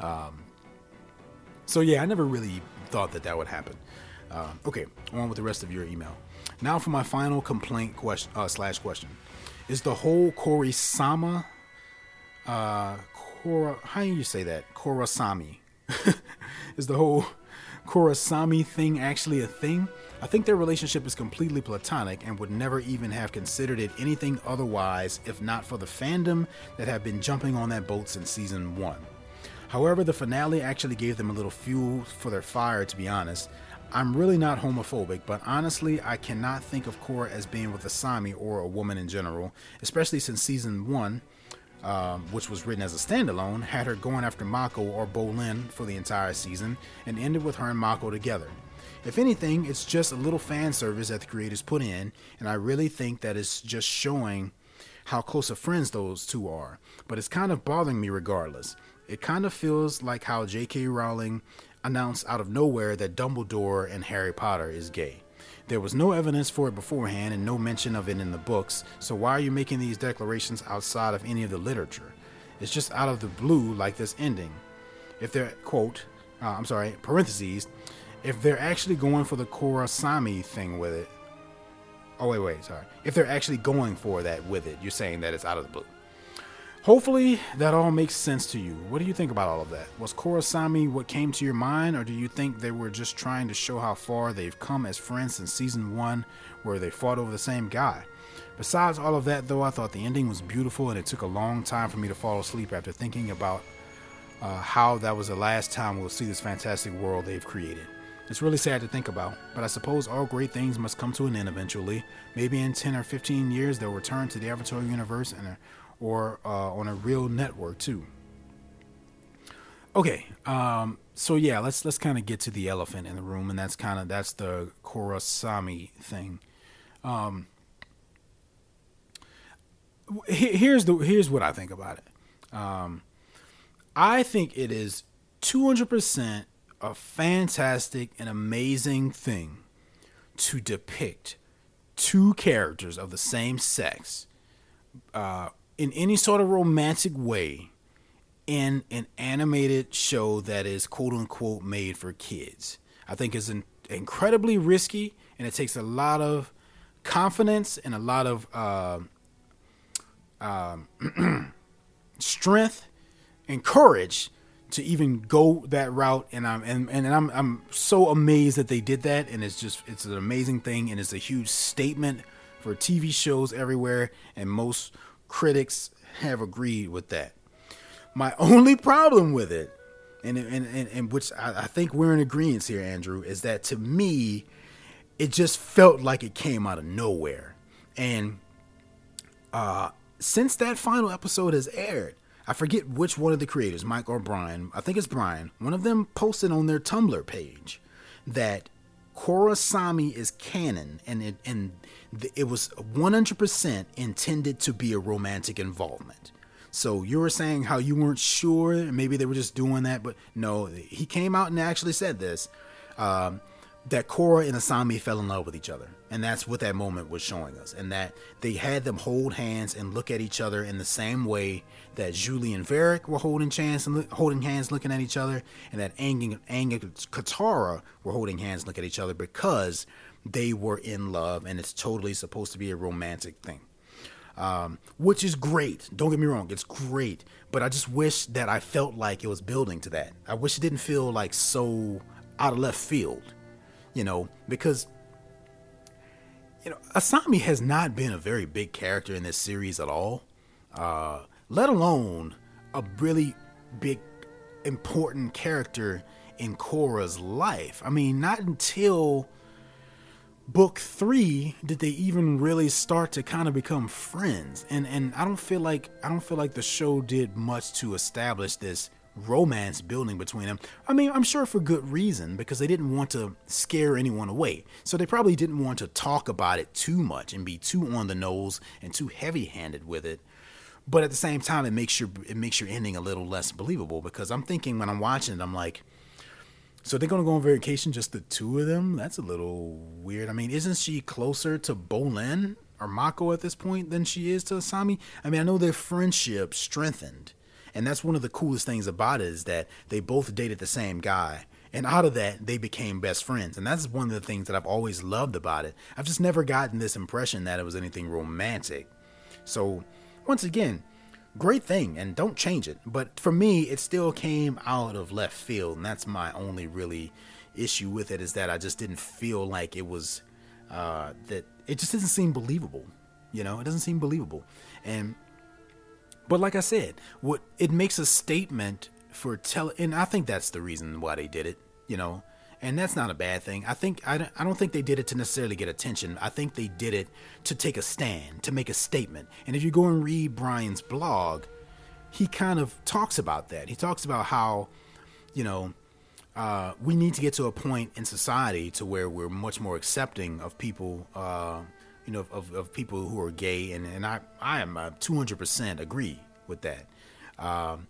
Um, so yeah, I never really thought that that would happen. Uh, okay, on with the rest of your email. Now for my final complaint question uh, slash question: Is the whole Korisama, uh, Korra, how do you say that? Korrasami, is the whole Korrasami thing actually a thing? I think their relationship is completely platonic and would never even have considered it anything otherwise if not for the fandom that have been jumping on that boat since season one. However, the finale actually gave them a little fuel for their fire, to be honest. I'm really not homophobic, but honestly, I cannot think of Korra as being with Asami or a woman in general, especially since season 1, um, which was written as a standalone, had her going after Mako or Bolin for the entire season and ended with her and Mako together. If anything, it's just a little fan service that the creators put in, and I really think that it's just showing how close of friends those two are. But it's kind of bothering me regardless. It kind of feels like how J.K. Rowling announced out of nowhere that Dumbledore and Harry Potter is gay. There was no evidence for it beforehand and no mention of it in the books, so why are you making these declarations outside of any of the literature? It's just out of the blue, like this ending. If they're, quote, uh, I'm sorry, parentheses, if they're actually going for the Korrasami thing with it. Oh, wait, wait, sorry. If they're actually going for that with it, you're saying that it's out of the blue. Hopefully that all makes sense to you. What do you think about all of that? Was Korrasami what came to your mind, or do you think they were just trying to show how far they've come as friends since season one, where they fought over the same guy? Besides all of that, though, I thought the ending was beautiful, and it took a long time for me to fall asleep after thinking about uh, how that was the last time we'll see this fantastic world they've created. It's really sad to think about, but I suppose all great things must come to an end eventually. Maybe in 10 or 15 years, they'll return to the Avatar universe and or uh, on a real network too. Okay, um, so yeah, let's let's kind of get to the elephant in the room, and that's kind of that's the Korrasami thing. Um, here's the here's what I think about it. Um, I think it is 200% a fantastic and amazing thing to depict two characters of the same sex uh, in any sort of romantic way in an animated show that is quote unquote made for kids. I think is an, incredibly risky and it takes a lot of confidence and a lot of uh, um, strength and courage to even go that route and I'm and, and I'm I'm so amazed that they did that and it's just it's an amazing thing and it's a huge statement for TV shows everywhere and most critics have agreed with that. My only problem with it and and, and, and which I, I think we're in agreement here, Andrew, is that to me it just felt like it came out of nowhere. And uh since that final episode has aired, I forget which one of the creators, Mike or Brian, I think it's Brian, one of them posted on their Tumblr page that Korrasami is canon and it and it was 100% intended to be a romantic involvement. So you were saying how you weren't sure, maybe they were just doing that, but no, he came out and actually said this. Um, that Korra and Asami fell in love with each other. And that's what that moment was showing us. And that they had them hold hands and look at each other in the same way that Zhu Li and Varrick were holding hands and holding hands looking at each other, and that Aang and, Katara were holding hands looking at each other because they were in love and it's totally supposed to be a romantic thing. Um, which is great. Don't get me wrong, it's great. But I just wish that I felt like it was building to that. I wish it didn't feel like so out of left field you know, because you know Asami has not been a very big character in this series at all, uh, let alone a really big important character in Korra's life. I mean, not until book three did they even really start to kind of become friends and and i don't feel like i don't feel like the show did much to establish this romance building between them. I mean, I'm sure for good reason because they didn't want to scare anyone away. So they probably didn't want to talk about it too much and be too on the nose and too heavy-handed with it. But at the same time, it makes your it makes your ending a little less believable because I'm thinking when I'm watching it, I'm like, so they're gonna go on vacation just the two of them? That's a little weird. I mean, isn't she closer to Bolin or Mako at this point than she is to Asami? I mean, I know their friendship strengthened and that's one of the coolest things about it is that they both dated the same guy. And out of that, they became best friends. And that's one of the things that I've always loved about it. I've just never gotten this impression that it was anything romantic. So, once again, great thing and don't change it. But for me, it still came out of left field. And that's my only really issue with it is that I just didn't feel like it was, uh, that it just doesn't seem believable. You know, it doesn't seem believable. And but like I said, what it makes a statement for tell, and I think that's the reason why they did it. You know, and that's not a bad thing. I think I don't, I don't think they did it to necessarily get attention. I think they did it to take a stand, to make a statement. And if you go and read Brian's blog, he kind of talks about that. He talks about how, you know, uh, we need to get to a point in society to where we're much more accepting of people uh, you know, of, of people who are gay, and, and I, I am 200% agree with that. Um,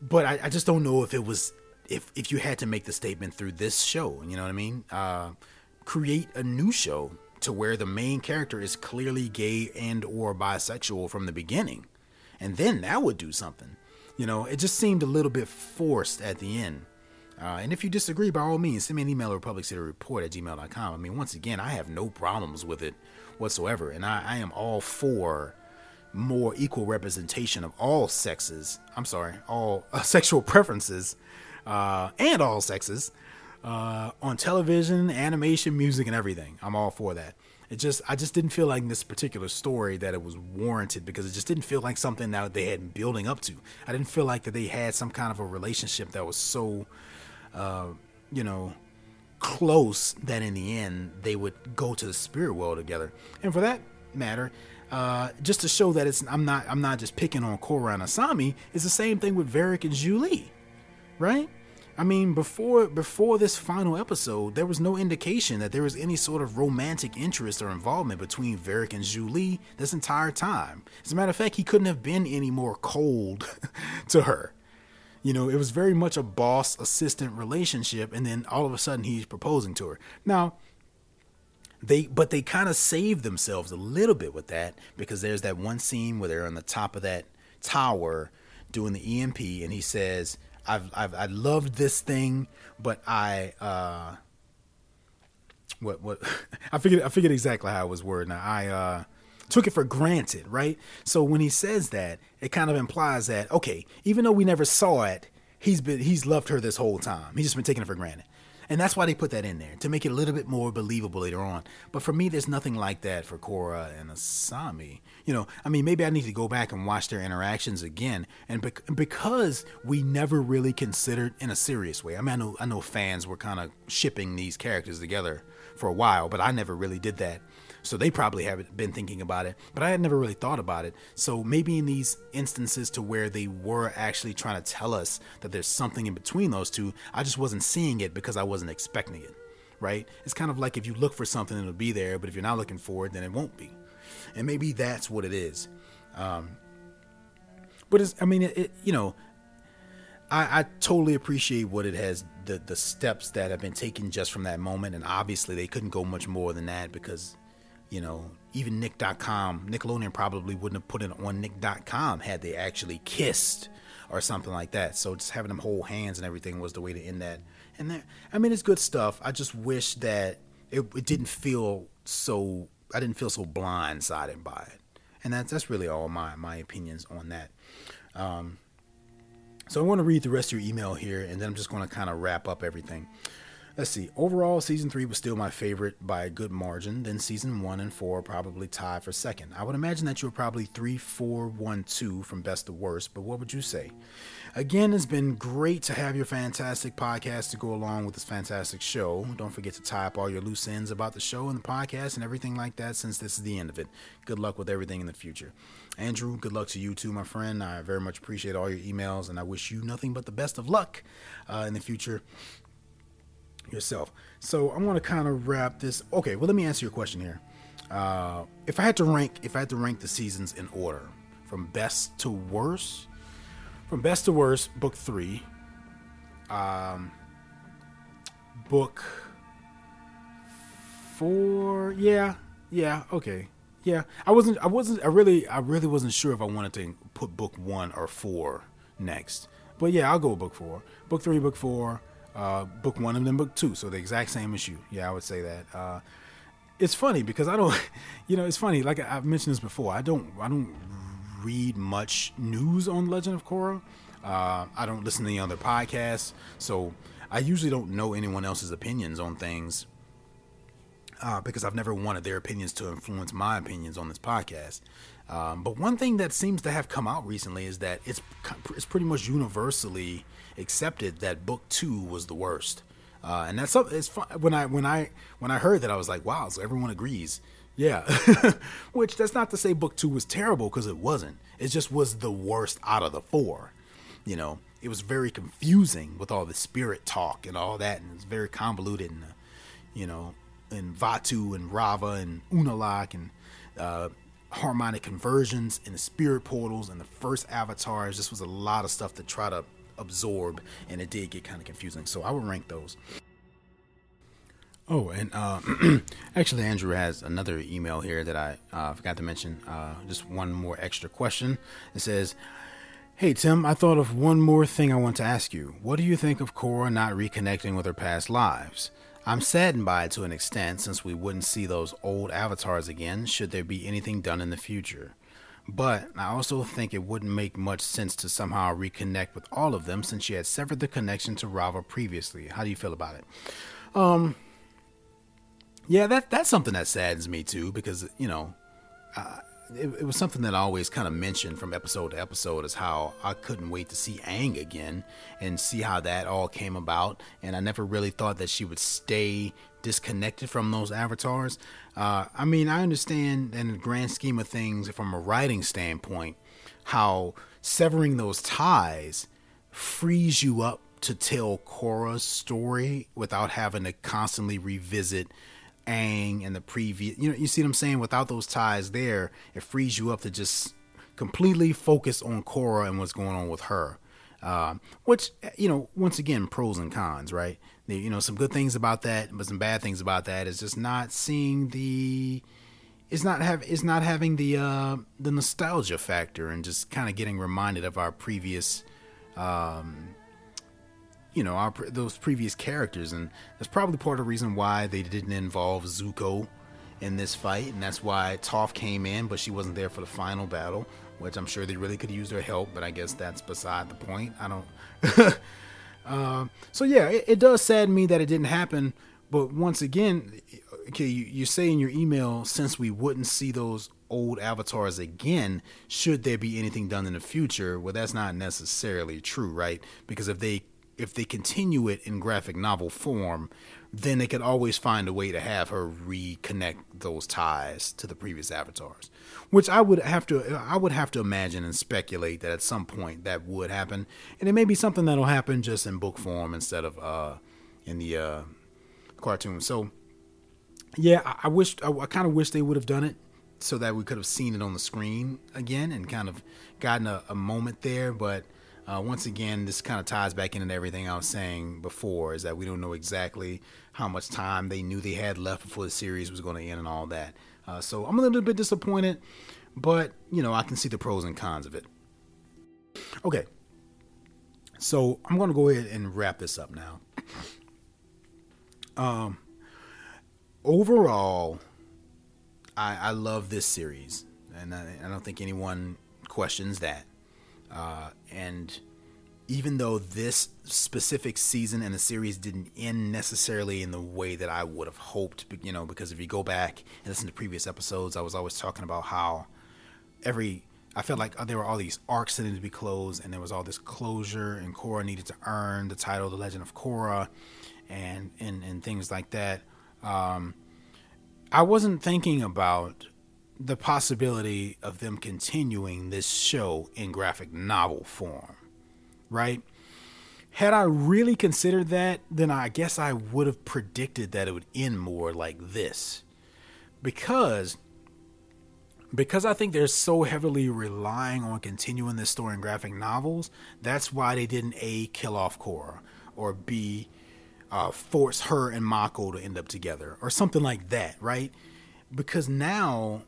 but I, I, just don't know if it was, if, if you had to make the statement through this show, you know what I mean? Uh, create a new show to where the main character is clearly gay and or bisexual from the beginning. And then that would do something. You know, it just seemed a little bit forced at the end. Uh, and if you disagree, by all means, send me an email at republiccityreport at gmail.com. I mean, once again, I have no problems with it whatsoever. And I, I am all for more equal representation of all sexes. I'm sorry, all uh, sexual preferences uh, and all sexes uh, on television, animation, music, and everything. I'm all for that. It just, I just didn't feel like in this particular story that it was warranted because it just didn't feel like something that they had been building up to. I didn't feel like that they had some kind of a relationship that was so, uh, you know, close that in the end they would go to the spirit world together. And for that matter, uh, just to show that it's I'm not I'm not just picking on Korra and Asami. It's the same thing with Varrick and Zhu Li, right? I mean, before before this final episode, there was no indication that there was any sort of romantic interest or involvement between Varrick and Zhu Li this entire time. As a matter of fact, he couldn't have been any more cold to her. You know, it was very much a boss assistant relationship, and then all of a sudden he's proposing to her. Now, they but they kind of saved themselves a little bit with that because there's that one scene where they're on the top of that tower doing the EMP, and he says I've, I've I loved this thing, but I uh, what what I figured I figured exactly how it was worded. Now I uh, took it for granted, right? So when he says that, it kind of implies that okay, even though we never saw it, he's been he's loved her this whole time. He's just been taking it for granted. And that's why they put that in there to make it a little bit more believable later on. But for me, there's nothing like that for Korra and Asami. You know, I mean, maybe I need to go back and watch their interactions again. And because we never really considered in a serious way. I mean, I know I know fans were kind of shipping these characters together for a while, but I never really did that so they probably haven't been thinking about it, but I had never really thought about it. So maybe in these instances to where they were actually trying to tell us that there's something in between those two, I just wasn't seeing it because I wasn't expecting it. Right? It's kind of like if you look for something, it'll be there, but if you're not looking for it, then it won't be. And maybe that's what it is. Um, but it's, I mean, it, it you know, I, I, totally appreciate what it has the the steps that have been taken just from that moment and obviously they couldn't go much more than that because you know, even Nick.com, Nickelodeon probably wouldn't have put it on Nick.com had they actually kissed or something like that. So just having them hold hands and everything was the way to end that. And that, I mean, it's good stuff. I just wish that it, it didn't feel so. I didn't feel so blindsided by it. And that's that's really all my my opinions on that. Um, so I want to read the rest of your email here, and then I'm just going to kind of wrap up everything. Let's see. Overall, season three was still my favorite by a good margin. Then season one and four probably tied for second. I would imagine that you were probably three, four, one, two from best to worst. But what would you say? Again, it's been great to have your fantastic podcast to go along with this fantastic show. Don't forget to tie up all your loose ends about the show and the podcast and everything like that since this is the end of it. Good luck with everything in the future. Andrew, good luck to you too, my friend. I very much appreciate all your emails and I wish you nothing but the best of luck uh, in the future yourself. So I want to kind of wrap this. Okay, well let me answer your question here. Uh, if I had to rank, if I had to rank the seasons in order from best to worst, from best to worst, book three, um, book four, yeah, yeah, okay, yeah. I wasn't, I wasn't, I really, I really wasn't sure if I wanted to put book one or four next, but yeah, I'll go book four, book three, book four uh, book one and then book two. So the exact same you. Yeah, I would say that. Uh, it's funny because I don't, you know, it's funny. Like I've mentioned this before. I don't, I don't read much news on Legend of Korra. Uh, I don't listen to any other podcasts, so I usually don't know anyone else's opinions on things uh, because I've never wanted their opinions to influence my opinions on this podcast. Um, but one thing that seems to have come out recently is that it's it's pretty much universally accepted that book two was the worst. Uh, and that's. It's fun. when I when I when I heard that I was like, wow, so everyone agrees. Yeah, which that's not to say book two was terrible because it wasn't. It just was the worst out of the four. You know, it was very confusing with all the spirit talk and all that, and it's very convoluted. And uh, you know, and Vatu and Raava and Unalaq and uh, harmonic conversions and the spirit portals and the first avatars. This was a lot of stuff to try to absorb, and it did get kind of confusing. So I would rank those. Oh, and uh, actually, Andrew has another email here that I uh, forgot to mention. Uh, just one more extra question. It says, Hey, Tim, I thought of one more thing I want to ask you. What do you think of Korra not reconnecting with her past lives? I'm saddened by it to an extent since we wouldn't see those old avatars again should there be anything done in the future. But I also think it wouldn't make much sense to somehow reconnect with all of them since she had severed the connection to Raava previously. How do you feel about it? Um, yeah, that that's something that saddens me too because you know, it, it, was something that I always kind of mentioned from episode to episode is how I couldn't wait to see Aang again and see how that all came about. And I never really thought that she would stay disconnected from those avatars. Uh, I mean, I understand in the grand scheme of things, from a writing standpoint, how severing those ties frees you up to tell Korra's story without having to constantly revisit Aang and the previous. You know, you see what I'm saying? Without those ties there, it frees you up to just completely focus on Korra and what's going on with her. Uh, which you know, once again, pros and cons, right? You know, some good things about that, but some bad things about that is just not seeing the. It's not have it's not having the uh, the nostalgia factor and just kind of getting reminded of our previous um, you know our, those previous characters, and that's probably part of the reason why they didn't involve Zuko in this fight, and that's why Toph came in, but she wasn't there for the final battle, which I'm sure they really could use her help, but I guess that's beside the point. I don't. uh, so yeah, it, it, does sadden me that it didn't happen, but once again, okay, you, you say in your email since we wouldn't see those old avatars again should there be anything done in the future well that's not necessarily true right because if they if they continue it in graphic novel form, then they could always find a way to have her reconnect those ties to the previous avatars. Which I would have to I would have to imagine and speculate that at some point that would happen. And it may be something that'll happen just in book form instead of uh in the uh cartoon. So yeah, I, I wish I, I kind of wish they would have done it so that we could have seen it on the screen again and kind of gotten a, a moment there, but uh, once again, this kind of ties back into everything I was saying before is that we don't know exactly how much time they knew they had left before the series was going to end and all that. Uh, so I'm a little bit disappointed, but you know, I can see the pros and cons of it. Okay. So I'm going to go ahead and wrap this up now. Um, overall, I, I love this series, and I, I don't think anyone questions that. Uh, and even though this specific season and the series didn't end necessarily in the way that I would have hoped, you know, because if you go back and listen to previous episodes, I was always talking about how every I felt like there were all these arcs that needed to be closed, and there was all this closure, and Korra needed to earn the title, The Legend of Korra, and and and things like that. Um, I wasn't thinking about the possibility of them continuing this show in graphic novel form, right? Had I really considered that, then I guess I would have predicted that it would end more like this. Because because I think they're so heavily relying on continuing this story in graphic novels, that's why they didn't A kill off Korra, or B uh, force her and Mako to end up together or something like that, right? Because now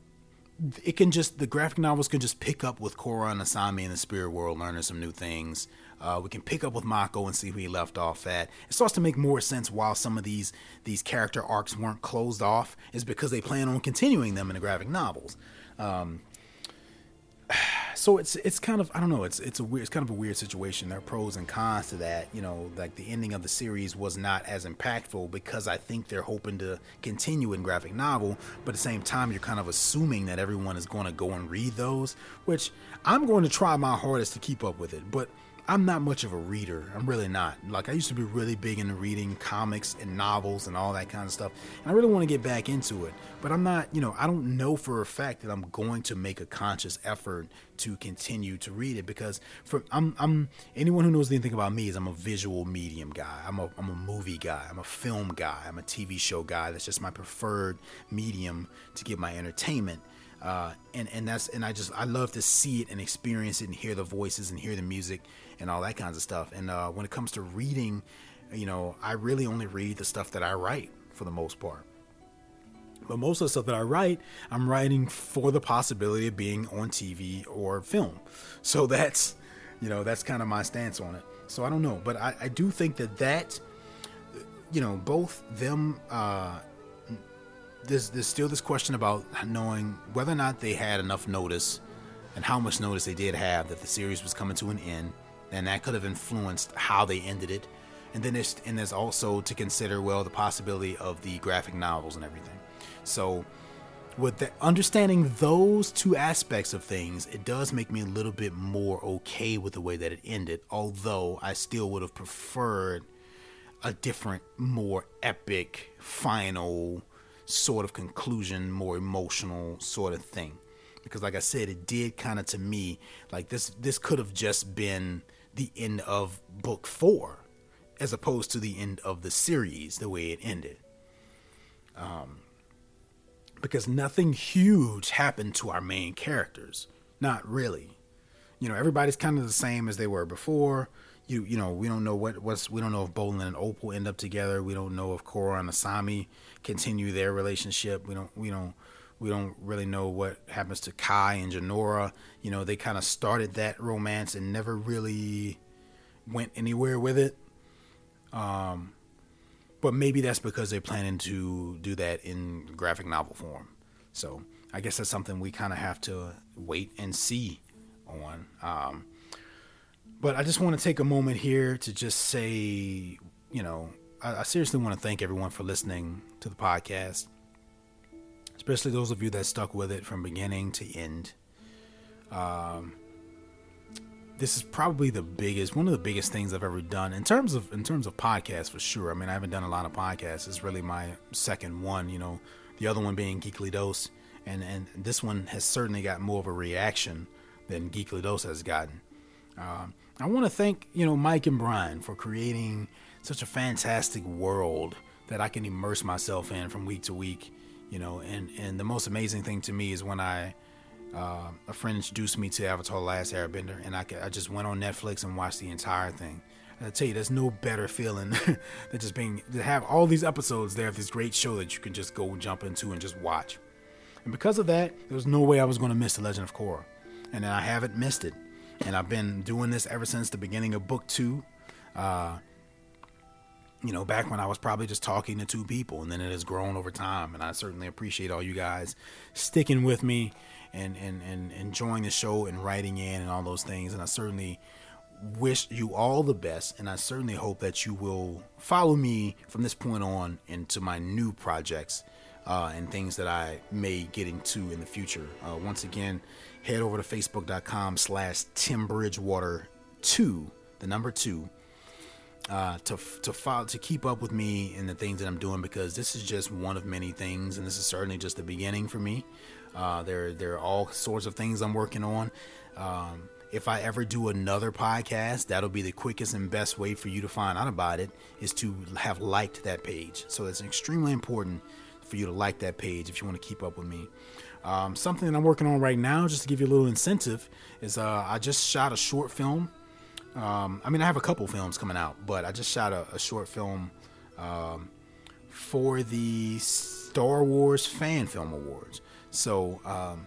it can just the graphic novels can just pick up with Korra and Asami in the spirit world, learning some new things. Uh, we can pick up with Mako and see who he left off at. It starts to make more sense while some of these these character arcs weren't closed off, is because they plan on continuing them in the graphic novels. Um, so it's it's kind of I don't know it's it's a weird it's kind of a weird situation. There are pros and cons to that. You know, like the ending of the series was not as impactful because I think they're hoping to continue in graphic novel, but at the same time you're kind of assuming that everyone is going to go and read those, which I'm going to try my hardest to keep up with it, but I'm not much of a reader. I'm really not. Like I used to be really big into reading comics and novels and all that kind of stuff. And I really want to get back into it. But I'm not, you know, I don't know for a fact that I'm going to make a conscious effort to continue to read it because for I'm I'm anyone who knows anything about me is I'm a visual medium guy. I'm a I'm a movie guy. I'm a film guy. I'm a TV show guy. That's just my preferred medium to get my entertainment. Uh, and and that's and I just I love to see it and experience it and hear the voices and hear the music and all that kinds of stuff. And uh, when it comes to reading, you know, I really only read the stuff that I write for the most part. But most of the stuff that I write, I'm writing for the possibility of being on TV or film. So that's, you know, that's kind of my stance on it. So I don't know, but I, I do think that that, you know, both them, uh, there's there's still this question about knowing whether or not they had enough notice and how much notice they did have that the series was coming to an end and that could have influenced how they ended it. And then there's and there's also to consider well the possibility of the graphic novels and everything. So with the, understanding those two aspects of things, it does make me a little bit more okay with the way that it ended. Although I still would have preferred a different, more epic final sort of conclusion, more emotional sort of thing. Because like I said, it did kind of to me like this. This could have just been the end of book four. as opposed to the end of the series the way it ended. Um, because nothing huge happened to our main characters. Not really. You know, everybody's kind of the same as they were before. You you know, we don't know what what's we don't know if Bolin and Opal end up together. We don't know if Korra and Asami continue their relationship. We don't we don't we don't really know what happens to Kai and Jinora. You know, they kind of started that romance and never really went anywhere with it. Um, but maybe that's because they're planning to do that in graphic novel form. So I guess that's something we kind of have to wait and see on. Um, but I just want to take a moment here to just say, you know, I, I seriously want to thank everyone for listening to the podcast, especially those of you that stuck with it from beginning to end. Um, this is probably the biggest one of the biggest things I've ever done in terms of in terms of podcasts for sure. I mean, I haven't done a lot of podcasts. It's really my second one, you know, the other one being Geekly Dose, and and this one has certainly got more of a reaction than Geekly Dose has gotten. Um, I want to thank you know Mike and Bryan for creating such a fantastic world that I can immerse myself in from week to week. You know, and and the most amazing thing to me is when I uh, a friend introduced me to Avatar: Last Airbender, and I, I just went on Netflix and watched the entire thing. I tell you, there's no better feeling than just being to have all these episodes there of this great show that you can just go jump into and just watch. And because of that, there was no way I was going to miss The Legend of Korra, and I haven't missed it. And I've been doing this ever since the beginning of book two. Uh, you know, back when I was probably just talking to two people, and then it has grown over time. And I certainly appreciate all you guys sticking with me and, and, and enjoying the show and writing in and all those things. And I certainly wish you all the best. And I certainly hope that you will follow me from this point on into my new projects uh, and things that I may get into in the future. Uh, once again, head over to facebook.com slash Tim Bridgewater 2, the number 2. Uh, to to follow to keep up with me and the things that I'm doing because this is just one of many things and this is certainly just the beginning for me. Uh, there, there are all sorts of things I'm working on. Um, if I ever do another podcast, that'll be the quickest and best way for you to find out about it is to have liked that page. So it's extremely important for you to like that page if you want to keep up with me. Um, something that I'm working on right now, just to give you a little incentive, is uh, I just shot a short film. Um, I mean, I have a couple films coming out, but I just shot a, a short film um, for the Star Wars Fan Film Awards. So, um,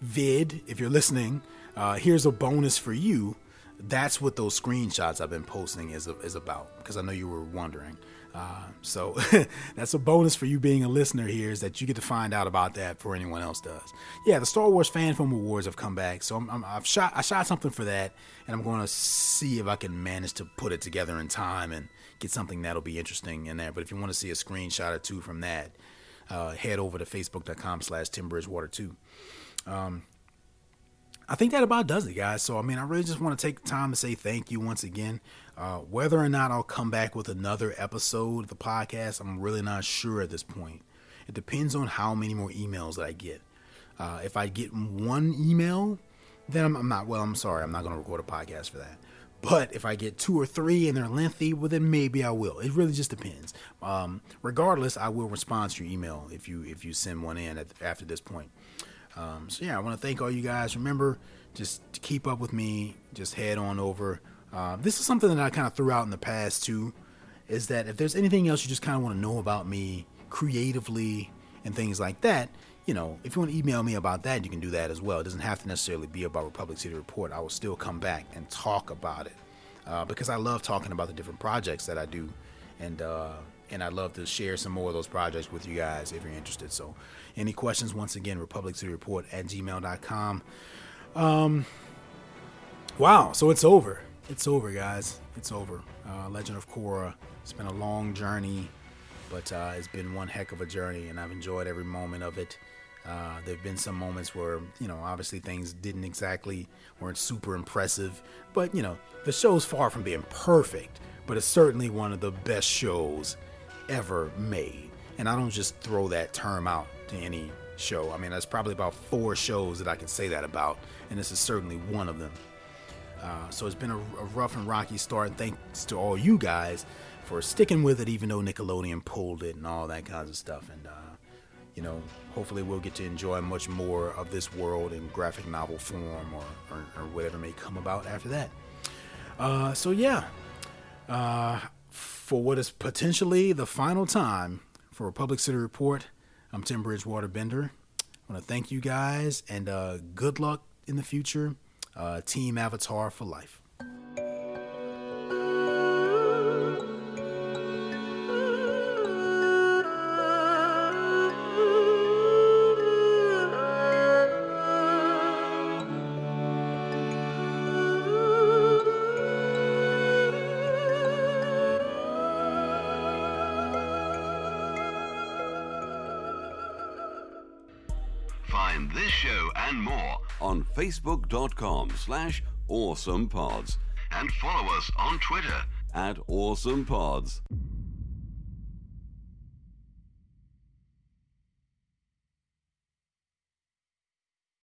vid, if you're listening, uh, here's a bonus for you. That's what those screenshots I've been posting is is about because I know you were wondering. Uh, so that's a bonus for you being a listener here is that you get to find out about that before anyone else does. Yeah, the Star Wars Fan Film Awards have come back, so i have shot I shot something for that, and I'm going to see if I can manage to put it together in time and get something that'll be interesting in there. But if you want to see a screenshot or two from that, uh, head over to facebook.com slash timbridgewater2. Um, I think that about does it, guys. So, I mean, I really just want to take the time to say thank you once again. Uh, whether or not I'll come back with another episode of the podcast, I'm really not sure at this point. It depends on how many more emails that I get. Uh, if I get one email, then I'm, I'm not, well, I'm sorry, I'm not going to record a podcast for that. But if I get two or three and they're lengthy, well then maybe I will. It really just depends. Um, regardless, I will respond to your email if you if you send one in at, after this point. Um, so yeah, I want to thank all you guys. Remember, just keep up with me. Just head on over. Uh, this is something that I kind of threw out in the past too. Is that if there's anything else you just kind of want to know about me creatively and things like that, you know, if you want to email me about that, you can do that as well. It doesn't have to necessarily be about Republic City Report. I will still come back and talk about it uh, because I love talking about the different projects that I do, and uh, and I'd love to share some more of those projects with you guys if you're interested. So, any questions? Once again, Republic City Report at gmail.com. Um, wow, so it's over. It's over, guys. It's over. Uh, Legend of Korra. It's been a long journey, but uh, it's been one heck of a journey, and I've enjoyed every moment of it. Uh, there have been some moments where, you know, obviously things didn't exactly, weren't super impressive. But, you know, the show's far from being perfect, but it's certainly one of the best shows ever made. And I don't just throw that term out to any show. I mean, there's probably about four shows that I can say that about, and this is certainly one of them. Uh, so it's been a, a, rough and rocky start. Thanks to all you guys for sticking with it, even though Nickelodeon pulled it and all that kinds of stuff. And uh, you know, hopefully we'll get to enjoy much more of this world in graphic novel form or, or, or whatever may come about after that. Uh, so yeah, uh, for what is potentially the final time for Republic City Report, I'm Tim Bridgewater Bender. I want to thank you guys and uh, good luck in the future. Uh, Team Avatar for life. facebook.com slash awesomepods and follow us on Twitter at awesomepods.